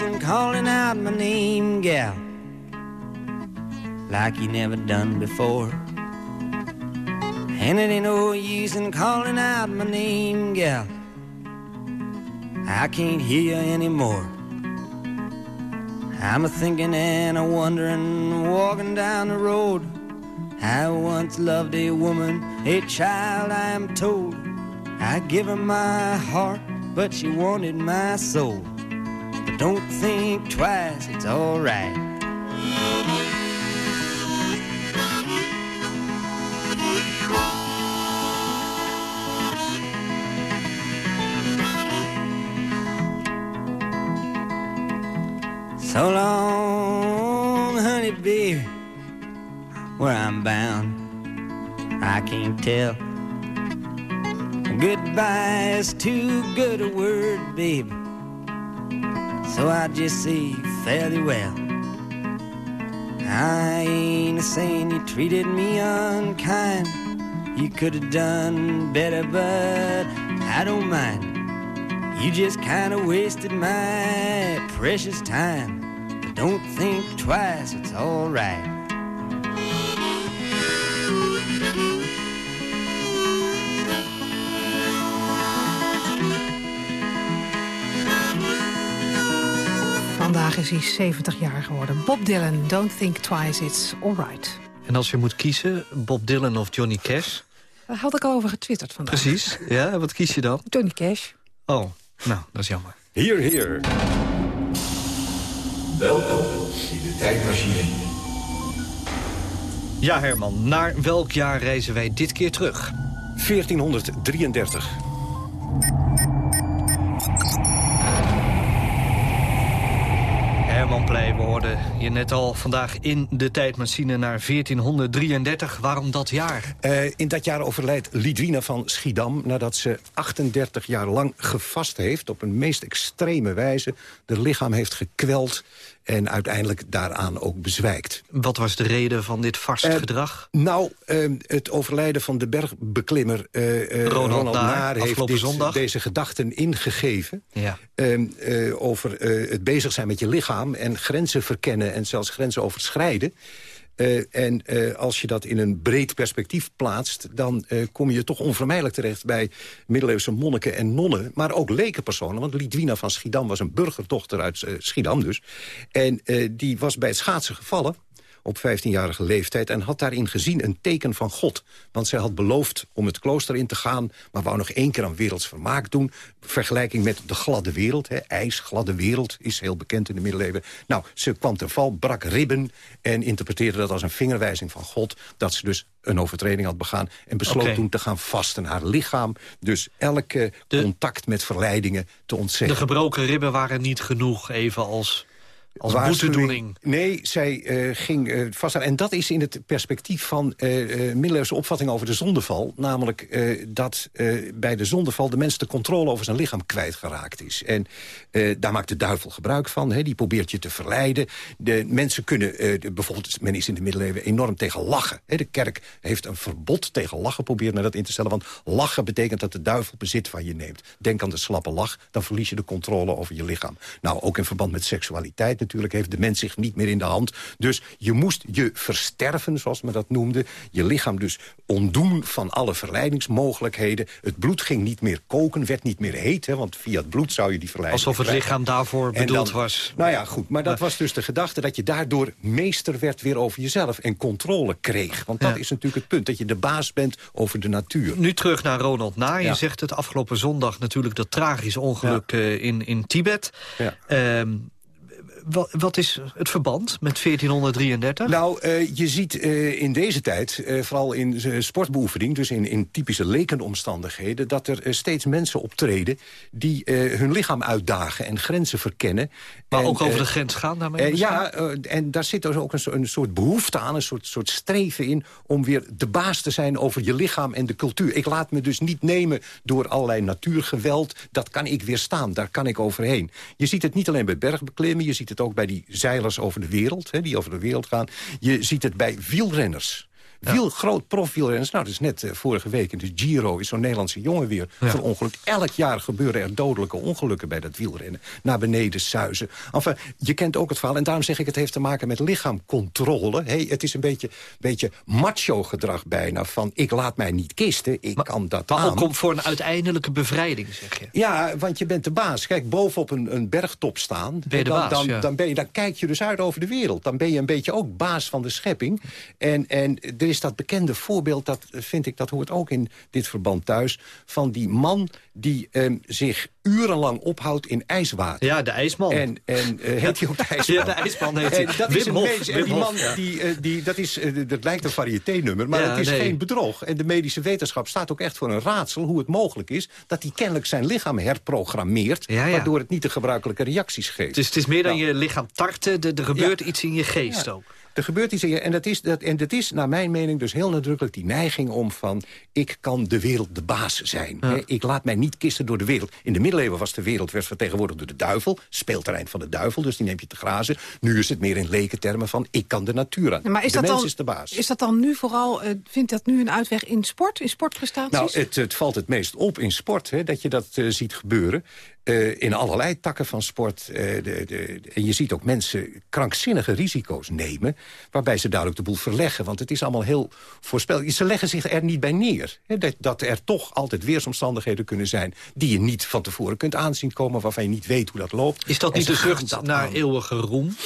In calling out my name, gal, like you never done before. And it ain't no use in calling out my name, gal. I can't hear you anymore. I'm a thinking and a wondering, walking down the road. I once loved a woman, a child, I am told. I give her my heart, but she wanted my soul. Don't think twice, it's alright. So long, honey, baby, where I'm bound, I can't tell. Goodbye is too good a word, baby. So I just say fairly well. I ain't a saying you treated me unkind. You could have done better, but I don't mind. You just kind of wasted my precious time. But don't think twice, it's alright. Vandaag is hij 70 jaar geworden. Bob Dylan, Don't Think Twice, It's Alright. En als je moet kiezen, Bob Dylan of Johnny Cash? Daar had ik al over getwitterd vandaag. Precies, ja. Wat kies je dan? Johnny Cash. Oh, nou, dat is jammer. Hier, hier. Welkom in de tijdmachine. Ja, Herman, naar welk jaar reizen wij dit keer terug? 1433. Pleij, we hoorden je net al vandaag in de tijdmachine naar 1433. Waarom dat jaar? Uh, in dat jaar overlijdt Lidwina van Schiedam... nadat ze 38 jaar lang gevast heeft op een meest extreme wijze. De lichaam heeft gekweld en uiteindelijk daaraan ook bezwijkt. Wat was de reden van dit vastgedrag? Uh, nou, uh, het overlijden van de bergbeklimmer uh, Ronald, Ronald Naar... heeft dit, deze gedachten ingegeven... Ja. Ehm, over het bezig zijn met je lichaam en grenzen verkennen... en zelfs grenzen overschrijden. Uh, en uh, als je dat in een breed perspectief plaatst... dan uh, kom je toch onvermijdelijk terecht bij middeleeuwse monniken en nonnen... maar ook lekenpersonen, want Lidwina van Schiedam was een burgerdochter uit Schiedam dus. En die was bij het schaatsen gevallen op 15-jarige leeftijd... en had daarin gezien een teken van God. Want zij had beloofd om het klooster in te gaan... maar wou nog één keer aan werelds vermaak doen. Vergelijking met de gladde wereld. Hè. IJs, gladde wereld, is heel bekend in de middeleeuwen. Nou, ze kwam ten val, brak ribben... en interpreteerde dat als een vingerwijzing van God... dat ze dus een overtreding had begaan... en besloot toen te gaan vasten. Haar lichaam, dus elke contact met verleidingen te ontzeggen. De gebroken ribben waren niet genoeg, even als, als Waarschuwing. Nee, zij eh, ging eh vast aan. En dat is in het perspectief van eh middeleeuwse opvatting over de zondeval. Namelijk dat bij de zondeval de mens de controle over zijn lichaam kwijtgeraakt is. En daar maakt de duivel gebruik van. Hè, die probeert je te verleiden. De mensen kunnen, de- bijvoorbeeld, men is in de middeleeuwen enorm tegen lachen. Hè, de kerk heeft een verbod tegen lachen, probeert men dat in te stellen. Want lachen betekent dat de duivel bezit van je neemt. Denk aan de slappe lach, dan verlies je de controle over je lichaam. Nou, ook in verband met seksualiteit natuurlijk heeft de mens zich niet meer in de hand. Dus je moest je versterven, zoals men dat noemde. Je lichaam dus ontdoen van alle verleidingsmogelijkheden. Het bloed ging niet meer koken, werd niet meer heet. Hè, want via het bloed zou je die verleiding Alsof het lichaam daarvoor bedoeld dan- was. Nou ja, goed. Maar dat was dus de gedachte dat je daardoor meester werd weer over jezelf. En controle kreeg. Want dat Ja. is natuurlijk het punt. Dat je de baas bent over de natuur. Nu terug naar Ronald Naar. Je Ja. zegt het afgelopen zondag natuurlijk dat tragische ongeluk eh, in, in Tibet. Ja. Wa- wat is het verband met 1433? Nou, eh, je ziet eh, in deze tijd, eh, vooral in sportbeoefening... dus in, in typische lekenomstandigheden... dat er steeds mensen optreden die hun lichaam uitdagen en grenzen verkennen. Maar En, ook over eh, de grens gaan daarmee? Eh, ja, eh, en daar zit dus ook een soort behoefte aan, een soort, soort streven in... om weer de baas te zijn over je lichaam en de cultuur. Ik laat me dus niet nemen door allerlei natuurgeweld. Dat kan ik weerstaan, daar kan ik overheen. Je ziet het niet alleen bij bergbeklimmen... je ziet het ook bij die zeilers over de wereld, hè, die over de wereld gaan. Je ziet het bij wielrenners. Wiel, groot profwielrenners. Nou, dat is net eh, vorige week in de Giro is zo'n Nederlandse jongen weer verongelukt. Elk jaar gebeuren er dodelijke ongelukken bij dat wielrennen. Naar beneden suizen. Enfin, je kent ook het verhaal. En daarom zeg ik, het heeft te maken met lichaamcontrole. Hey, het is een beetje, beetje macho gedrag bijna. Van, ik laat mij niet kisten, ik kan dat Maar aan. ook om voor een uiteindelijke bevrijding, zeg je. Ja, want je bent de baas. Kijk, bovenop een, een bergtop staan... Ben je de dan, baas, dan, ja. dan, ben je, dan kijk je dus uit over de wereld. Dan ben je een beetje ook baas van de schepping. En, en er is dat bekende voorbeeld, dat vind ik, dat hoort ook in dit verband thuis... van die man die ehm, zich urenlang ophoudt in ijswater. Ja, de ijsman. En, en eh, heet hij ook de ijsman? Ja, de ijsman heet hij. Dat is een Hof, medisch- en die man, ja. die, eh, die, dat, is, eh, dat lijkt een variété-nummer, maar Ja, het is nee. geen bedrog. En de medische wetenschap staat ook echt voor een raadsel... hoe het mogelijk is dat hij kennelijk zijn lichaam herprogrammeert... Ja, waardoor het niet de gebruikelijke reacties geeft. Dus het is meer dan Nou, je lichaam tarten, er, er gebeurt iets in je geest ook. Er gebeurt iets in je, en dat, is, dat, en dat is naar mijn mening dus heel nadrukkelijk die neiging om van... ik kan de wereld de baas zijn. Ja. Hè, Ik laat mij niet kisten door de wereld. In de middeleeuwen was de wereld werd vertegenwoordigd door de duivel. Speelterrein van de duivel, dus die neemt je te grazen. Nu is het meer in lekentermen van ik kan de natuur aan. Ja, maar is de dat mens dan, is de baas. Is dat dan nu vooral, eh, vindt dat nu een uitweg in sport, in sportprestaties? Nou, het, het valt het meest op in sport, hè, dat je dat eh, ziet gebeuren. Eh, in allerlei takken van sport. eh, de, de, en je ziet ook mensen krankzinnige risico's nemen... waarbij ze duidelijk de boel verleggen. Want het is allemaal heel voorspelbaar. Ze leggen zich er niet bij neer. Dat, dat er toch altijd weersomstandigheden kunnen zijn... die je niet van tevoren kunt aanzien komen... waarvan je niet weet hoe dat loopt. Is dat En niet de zucht naar aan. eeuwige roem?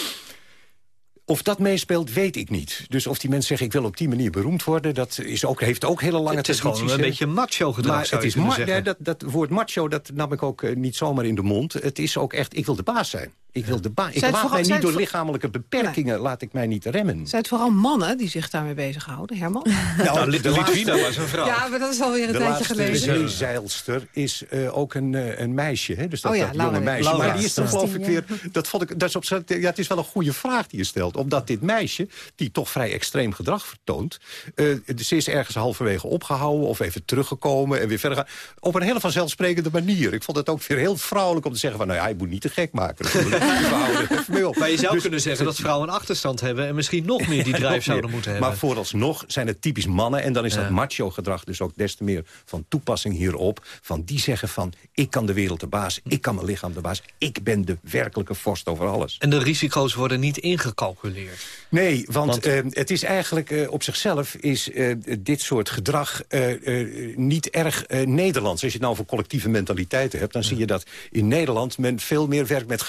Of dat meespeelt, weet ik niet. Dus of die mensen zeggen, ik wil op die manier beroemd worden... dat is ook, heeft ook hele lange Het is gewoon tradities, een beetje macho gedrag, Maar het is ma- zeggen. ja, dat, dat woord macho, dat nam ik ook eh, niet zomaar in de mond. Het is ook echt, ik wil de baas zijn. Ik wil de baas. Ik laat vooral- mij niet door lichamelijke beperkingen, laat ik mij niet remmen. Zijn het vooral mannen die zich daarmee bezighouden, Herman? Nou, de Litwina laatste- was een vrouw. Ja, maar dat is alweer een de tijdje laatste geleden. zeezeilster is eh, ook een, eh, een meisje. Hè? Dus dat, Oh ja, dat jonge meisje. Laura. Maar die is dan geloof ik 16, weer... Dat vond ik, dat is op, ja, het is wel een goede vraag die je stelt. Omdat dit meisje, die toch vrij extreem gedrag vertoont... eh, ze is ergens halverwege opgehouden of even teruggekomen... en weer verder gaan. Op een hele vanzelfsprekende manier. Ik vond het ook weer heel vrouwelijk om te zeggen... van, nou ja, je moet niet te gek maken. Even mee op. Maar je zou Dus- kunnen zeggen dat vrouwen een achterstand hebben... en misschien nog meer die drijf meer. zouden moeten hebben. Maar vooralsnog zijn het typisch mannen. En dan is Ja. dat macho-gedrag dus ook des te meer van toepassing hierop. Van die zeggen van, ik kan de wereld de baas. Ik kan mijn lichaam de baas. Ik ben de werkelijke vorst over alles. En de risico's worden niet ingecalculeerd. Nee, want, Want- eh, het is eigenlijk eh, op zichzelf is eh, dit soort gedrag eh, eh, niet erg eh, Nederlands. Als je het nou over collectieve mentaliteiten hebt, dan zie je dat in Nederland men veel meer werkt met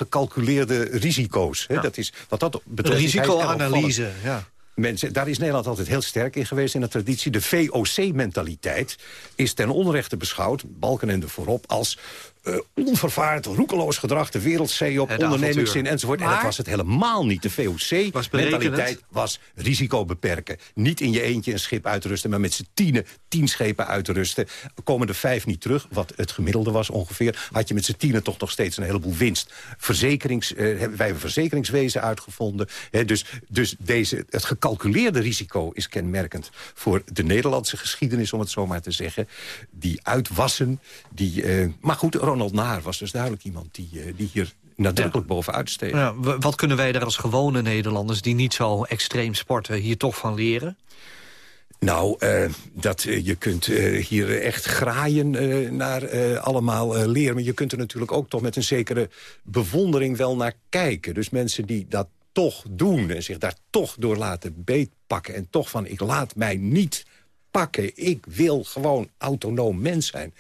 gecalculeerde risico's. Hè. Dat is, wat dat betreft, Risicoanalyse, ja. mensen, daar is Nederland altijd heel sterk in geweest in de traditie. De VOC-mentaliteit is ten onrechte beschouwd, Balkenende voorop... als onvervaard, roekeloos gedrag, de wereldzee op, ondernemingszin enzovoort. En dat was het helemaal niet. De VOC-mentaliteit was risico beperken. Niet in je eentje een schip uitrusten, maar met z'n tienen tien schepen uitrusten. Komen er vijf niet terug, wat het gemiddelde was ongeveer... had je met z'n tienen toch nog steeds een heleboel winst. Verzekerings, uh, wij hebben verzekeringswezen uitgevonden. Hè, dus dus deze, het gecalculeerde risico is kenmerkend voor de Nederlandse geschiedenis... om het zo maar te zeggen. Die uitwassen, die... Uh, maar goed, Ronald Naar was dus duidelijk iemand die, uh, die hier nadrukkelijk ja. bovenuit steeg. Ja, wat kunnen wij daar als gewone Nederlanders... die niet zo extreem sporten, hier toch van leren? Nou, uh, dat, uh, je kunt uh, hier echt graaien naar allemaal leren. Maar je kunt er natuurlijk ook toch met een zekere bewondering wel naar kijken. Dus mensen die dat toch doen en zich daar toch door laten beetpakken... en toch van, ik laat mij niet pakken. Ik wil gewoon autonoom mens zijn.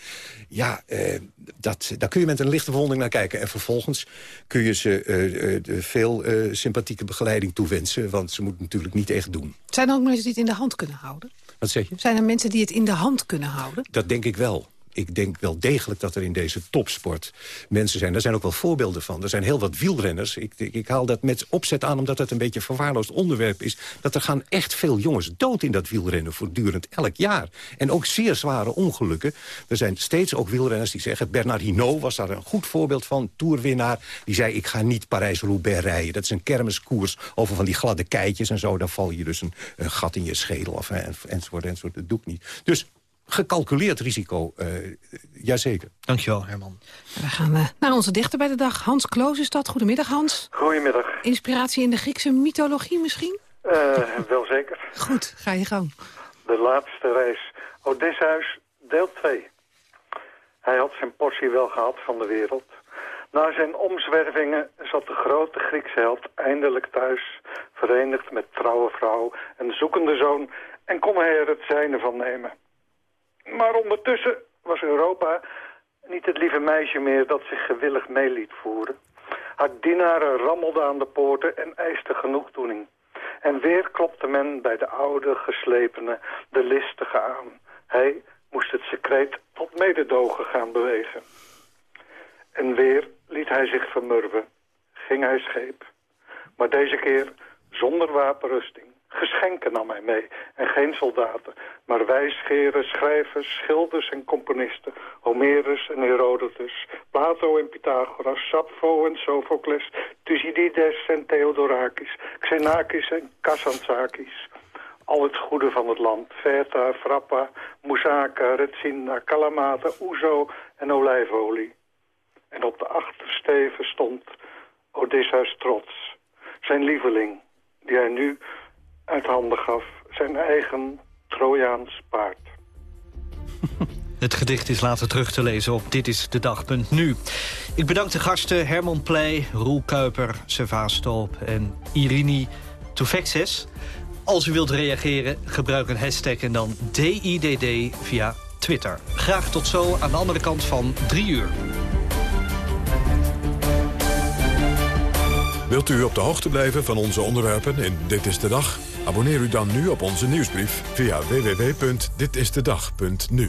Ja, eh, dat, daar kun je met een lichte verwondering naar kijken. En vervolgens kun je ze uh, veel uh, sympathieke begeleiding toewensen... want ze moeten natuurlijk niet echt doen. Zijn er ook mensen die het in de hand kunnen houden? Wat zeg je? Zijn er mensen die het in de hand kunnen houden? Dat denk ik wel ik denk wel degelijk dat er in deze topsport mensen zijn. Daar zijn ook wel voorbeelden van. Er zijn heel wat wielrenners. Ik, ik, ik haal dat met opzet aan omdat het een beetje een verwaarloosd onderwerp is. Dat er gaan echt veel jongens dood in dat wielrennen voortdurend elk jaar. En ook zeer zware ongelukken. Er zijn steeds ook wielrenners die zeggen... Bernard Hinault was daar een goed voorbeeld van, toerwinnaar. Die zei, ik ga niet Parijs-Roubaix rijden. Dat is een kermiskoers over van die gladde keitjes en zo. Dan val je dus een, gat in je schedel of, en, enzovoort, enzovoort. Dat doe ik niet. Dus gecalculeerd risico, uh, jazeker. Dankjewel, Herman. We gaan uh, naar onze dichter bij de dag. Hans Kloos is dat. Goedemiddag, Hans. Goedemiddag. Inspiratie in de Griekse mythologie misschien? Uh, wel zeker. Goed, ga je gang. De laatste reis. Odysseus, deel 2. Hij had zijn portie wel gehad van de wereld. Na zijn omzwervingen zat de grote Griekse held eindelijk thuis... verenigd met trouwe vrouw en zoekende zoon... en kon hij er het zijne van nemen. Maar ondertussen was Europa niet het lieve meisje meer dat zich gewillig mee liet voeren. Haar dienaren rammelden aan de poorten en eiste genoegdoening. En weer klopte men bij de oude, geslepene, de listige aan. Hij moest het secreet tot mededogen gaan bewegen. En weer liet hij zich vermurven, ging hij scheep. Maar deze keer zonder wapenrusting. Geschenken nam hij mee en geen soldaten, maar wijsgeren, schrijvers, schilders en componisten. Homerus en Herodotus, Plato en Pythagoras, Sappho en Sophocles, Thucydides en Theodorakis, Xenakis en Kasantzakis. Al het goede van het land, Feta, Frappa, Moussaka, Retsina, Kalamata, Ouzo en olijfolie. En op de achtersteven stond Odysseus trots, zijn lieveling, die hij nu uit handen gaf. Zijn eigen Trojaans paard. Het gedicht is later terug te lezen op Dit is de Dag.nu. Ik bedank de gasten Herman Pleij, Roel Kuiper, Servaas Stoop en Irini Toufexes. Als u wilt reageren, gebruik een hashtag en dan DIDD via Twitter. Graag tot zo aan de andere kant van drie uur. Wilt u op de hoogte blijven van onze onderwerpen in Dit is de Dag? Abonneer u dan nu op onze nieuwsbrief via www.ditistedag.nu.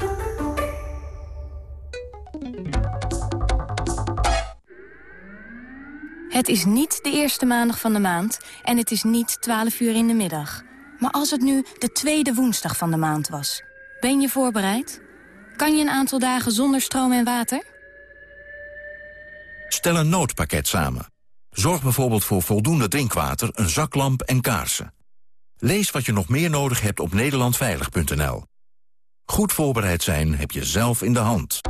Het is niet de eerste maandag van de maand en het is niet 12 uur in de middag. Maar als het nu de tweede woensdag van de maand was, ben je voorbereid? Kan je een aantal dagen zonder stroom en water? Stel een noodpakket samen. Zorg bijvoorbeeld voor voldoende drinkwater, een zaklamp en kaarsen. Lees wat je nog meer nodig hebt op nederlandveilig.nl. Goed voorbereid zijn heb je zelf in de hand.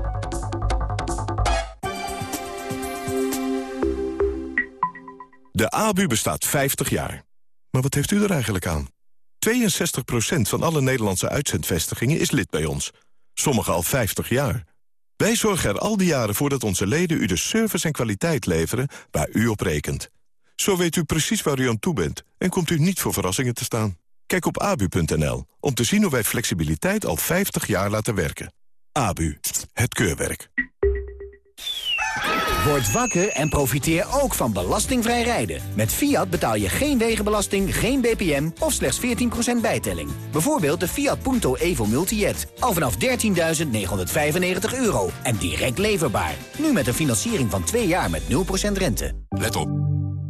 De ABU bestaat 50 jaar. Maar wat heeft u er eigenlijk aan? 62% van alle Nederlandse uitzendvestigingen is lid bij ons. Sommige al 50 jaar. Wij zorgen er al die jaren voor dat onze leden u de service en kwaliteit leveren waar u op rekent. Zo weet u precies waar u aan toe bent en komt u niet voor verrassingen te staan. Kijk op abu.nl om te zien hoe wij flexibiliteit al 50 jaar laten werken. ABU, het keurwerk. Word wakker en profiteer ook van belastingvrij rijden. Met Fiat betaal je geen wegenbelasting, geen BPM of slechts 14% bijtelling. Bijvoorbeeld de Fiat Punto Evo Multijet. Al vanaf 13.995 euro en direct leverbaar. Nu met een financiering van 2 jaar met 0% rente. Let op.